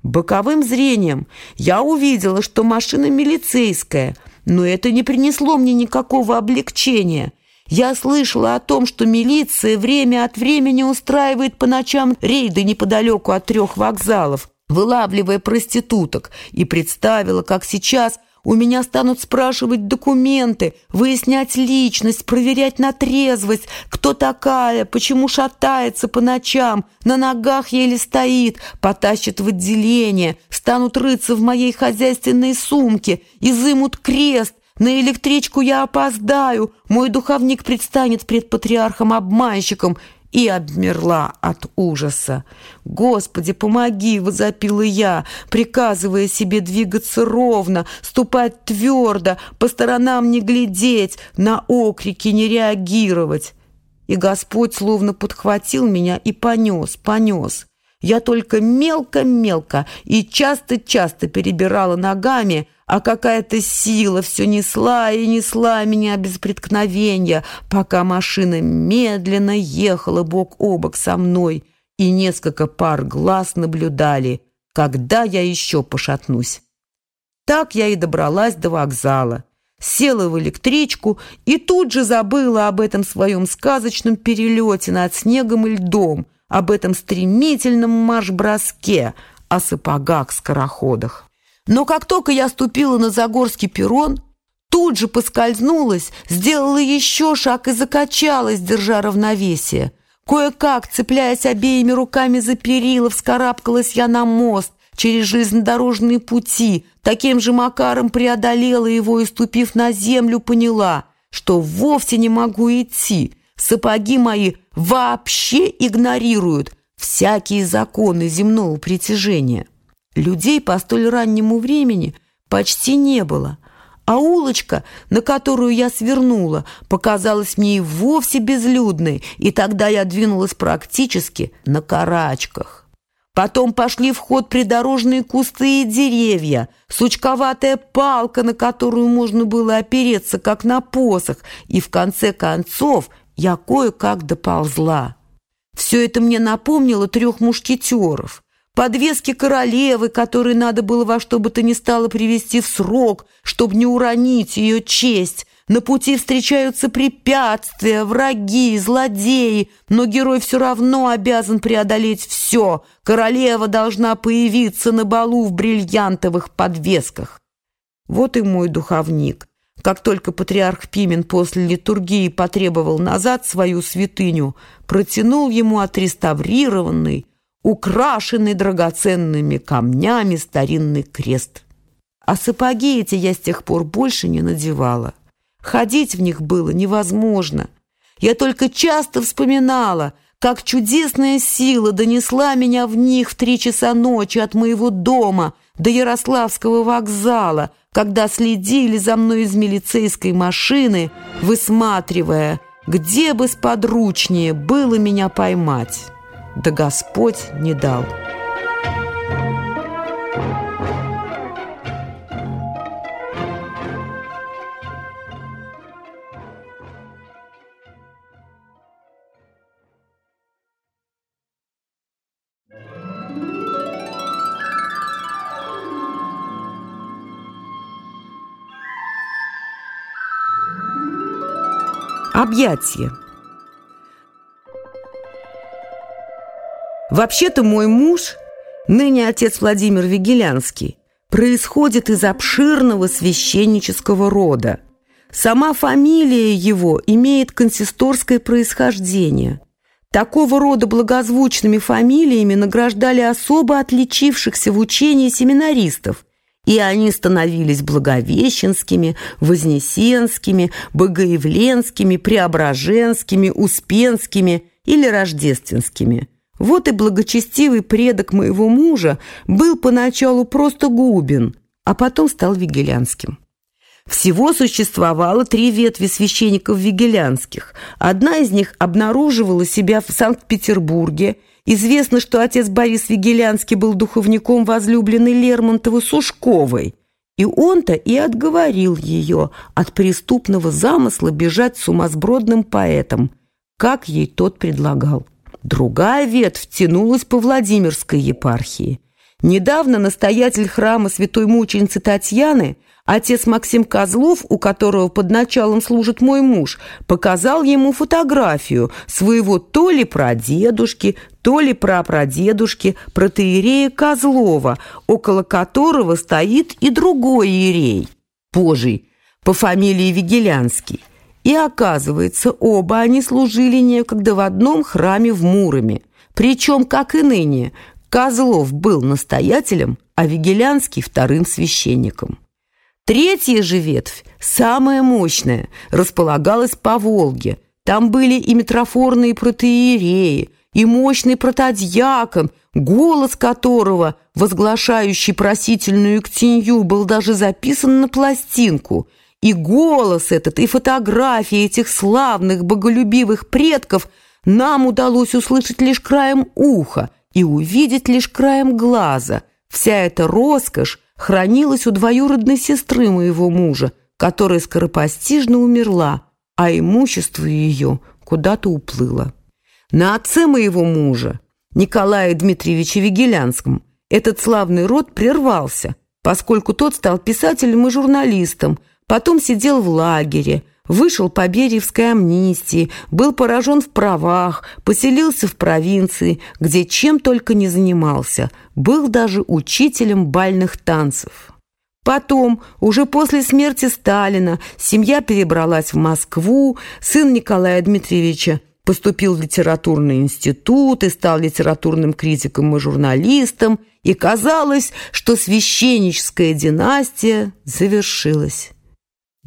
Speaker 1: Боковым зрением я увидела, что машина милицейская, но это не принесло мне никакого облегчения. Я слышала о том, что милиция время от времени устраивает по ночам рейды неподалеку от трех вокзалов, вылавливая проституток, и представила, как сейчас у меня станут спрашивать документы, выяснять личность, проверять на трезвость, кто такая, почему шатается по ночам, на ногах еле стоит, потащат в отделение, станут рыться в моей хозяйственной сумке, изымут крест, на электричку я опоздаю, мой духовник предстанет пред патриархом-обманщиком, и обмерла от ужаса. «Господи, помоги!» — возопила я, приказывая себе двигаться ровно, ступать твердо, по сторонам не глядеть, на окрики не реагировать. И Господь словно подхватил меня и понес, понес. Я только мелко-мелко и часто-часто перебирала ногами, а какая-то сила все несла и несла меня без преткновения, пока машина медленно ехала бок о бок со мной, и несколько пар глаз наблюдали, когда я еще пошатнусь. Так я и добралась до вокзала, села в электричку и тут же забыла об этом своем сказочном перелете над снегом и льдом, об этом стремительном марш-броске, о сапогах-скороходах. Но как только я ступила на Загорский перрон, тут же поскользнулась, сделала еще шаг и закачалась, держа равновесие. Кое-как, цепляясь обеими руками за перила, вскарабкалась я на мост через железнодорожные пути, таким же макаром преодолела его и, ступив на землю, поняла, что вовсе не могу идти. Сапоги мои вообще игнорируют всякие законы земного притяжения. Людей по столь раннему времени почти не было, а улочка, на которую я свернула, показалась мне и вовсе безлюдной, и тогда я двинулась практически на карачках. Потом пошли в ход придорожные кусты и деревья, сучковатая палка, на которую можно было опереться, как на посох, и в конце концов я кое-как доползла. Все это мне напомнило трех мушкетеров подвески королевы, которые надо было во что бы то ни стало привести в срок, чтобы не уронить ее честь. На пути встречаются препятствия, враги, злодеи, но герой все равно обязан преодолеть все. Королева должна появиться на балу в бриллиантовых подвесках. Вот и мой духовник. Как только патриарх Пимен после литургии потребовал назад свою святыню, протянул ему отреставрированный, украшенный драгоценными камнями старинный крест. А сапоги эти я с тех пор больше не надевала. Ходить в них было невозможно. Я только часто вспоминала, как чудесная сила донесла меня в них в три часа ночи от моего дома до Ярославского вокзала, когда следили за мной из милицейской машины, высматривая, где бы сподручнее было меня поймать» да Господь не дал. Объятие. Вообще-то мой муж, ныне отец Владимир Вигелянский, происходит из обширного священнического рода. Сама фамилия его имеет консисторское происхождение. Такого рода благозвучными фамилиями награждали особо отличившихся в учении семинаристов, и они становились Благовещенскими, Вознесенскими, Богоявленскими, Преображенскими, Успенскими или Рождественскими – вот и благочестивый предок моего мужа был поначалу просто Губин, а потом стал Вигелянским. Всего существовало три ветви священников Вигелянских. Одна из них обнаруживала себя в Санкт-Петербурге. Известно, что отец Борис Вигелянский был духовником возлюбленной Лермонтовой Сушковой. И он-то и отговорил ее от преступного замысла бежать сумасбродным поэтом, как ей тот предлагал. Другая ветвь тянулась по Владимирской епархии. Недавно настоятель храма святой мученицы Татьяны, отец Максим Козлов, у которого под началом служит мой муж, показал ему фотографию своего то ли прадедушки, то ли прапрадедушки протеерея Козлова, около которого стоит и другой иерей, Божий, по фамилии Вигелянский. И оказывается, оба они служили некогда в одном храме в Муроме. Причем, как и ныне, Козлов был настоятелем, а Вигелянский – вторым священником. Третья же ветвь, самая мощная, располагалась по Волге. Там были и митрофорные протеереи, и мощный протодьякон, голос которого, возглашающий просительную ктенью, был даже записан на пластинку. И голос этот, и фотографии этих славных, боголюбивых предков нам удалось услышать лишь краем уха и увидеть лишь краем глаза. Вся эта роскошь хранилась у двоюродной сестры моего мужа, которая скоропостижно умерла, а имущество ее куда-то уплыло. На отце моего мужа, Николая Дмитриевича Вигелянском, этот славный род прервался, поскольку тот стал писателем и журналистом, потом сидел в лагере, вышел по Бериевской амнистии, был поражен в правах, поселился в провинции, где чем только не занимался, был даже учителем бальных танцев. Потом, уже после смерти Сталина, семья перебралась в Москву, сын Николая Дмитриевича поступил в литературный институт и стал литературным критиком и журналистом, и казалось, что священническая династия завершилась.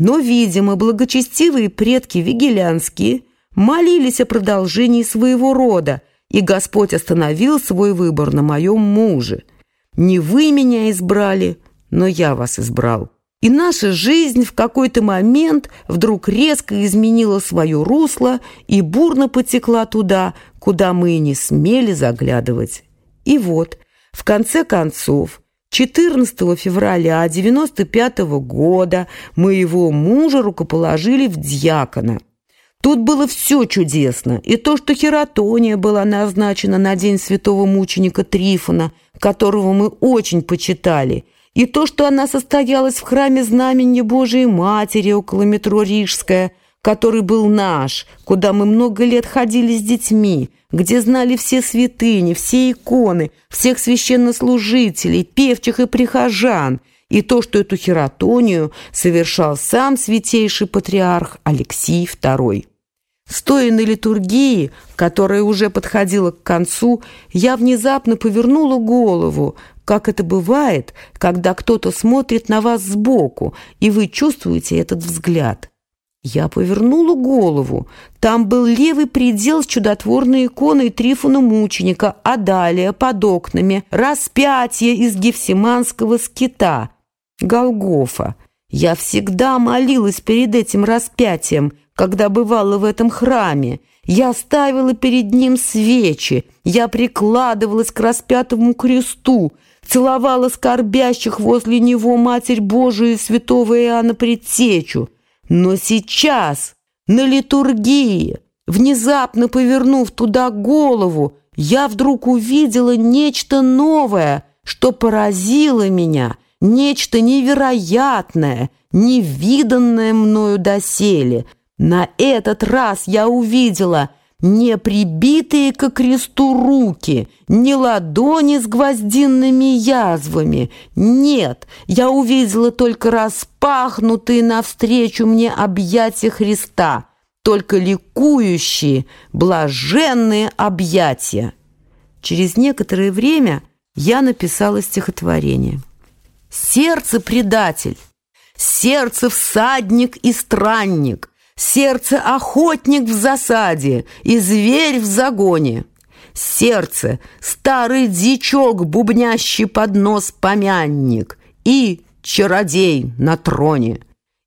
Speaker 1: Но, видимо, благочестивые предки Вигелянские молились о продолжении своего рода, и Господь остановил свой выбор на моем муже. Не вы меня избрали, но я вас избрал. И наша жизнь в какой-то момент вдруг резко изменила свое русло и бурно потекла туда, куда мы и не смели заглядывать. И вот, в конце концов, 14 февраля 95 -го года моего мужа рукоположили в дьякона. Тут было все чудесно, и то, что хератония была назначена на день святого мученика Трифона, которого мы очень почитали – и то, что она состоялась в храме Знамени Божией Матери около метро Рижская, который был наш, куда мы много лет ходили с детьми, где знали все святыни, все иконы, всех священнослужителей, певчих и прихожан, и то, что эту хератонию совершал сам святейший патриарх Алексий II. Стоя на литургии, которая уже подходила к концу, я внезапно повернула голову, как это бывает, когда кто-то смотрит на вас сбоку, и вы чувствуете этот взгляд. Я повернула голову. Там был левый предел с чудотворной иконой Трифона Мученика, а далее, под окнами, распятие из Гефсиманского скита. Голгофа. Я всегда молилась перед этим распятием, когда бывала в этом храме. Я ставила перед ним свечи, я прикладывалась к распятому кресту, целовала скорбящих возле него Матерь Божию и святого Иоанна Предтечу. Но сейчас, на литургии, внезапно повернув туда голову, я вдруг увидела нечто новое, что поразило меня, нечто невероятное, невиданное мною доселе. На этот раз я увидела — не прибитые к кресту руки, не ладони с гвоздинными язвами. Нет, я увидела только распахнутые навстречу мне объятия Христа, только ликующие, блаженные объятия. Через некоторое время я написала стихотворение. «Сердце предатель, сердце всадник и странник, Сердце — охотник в засаде и зверь в загоне. Сердце — старый дичок, бубнящий под нос помянник, и чародей на троне,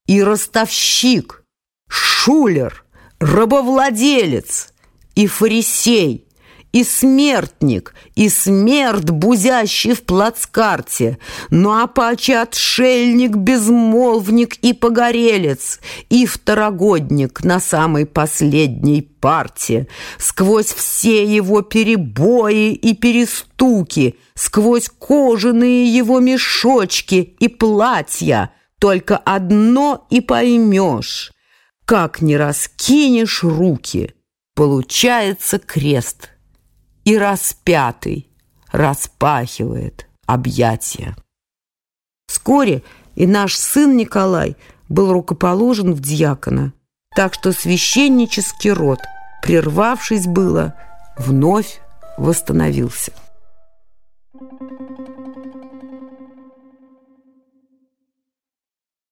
Speaker 1: и ростовщик, шулер, рабовладелец, и фарисей, и смертник, и смерть, бузящий в плацкарте, ну а паче отшельник, безмолвник и погорелец, и второгодник на самой последней парте. Сквозь все его перебои и перестуки, сквозь кожаные его мешочки и платья, только одно и поймешь. Как не раскинешь руки, получается крест и распятый распахивает объятия. Вскоре и наш сын Николай был рукоположен в дьякона, так что священнический род, прервавшись было, вновь восстановился.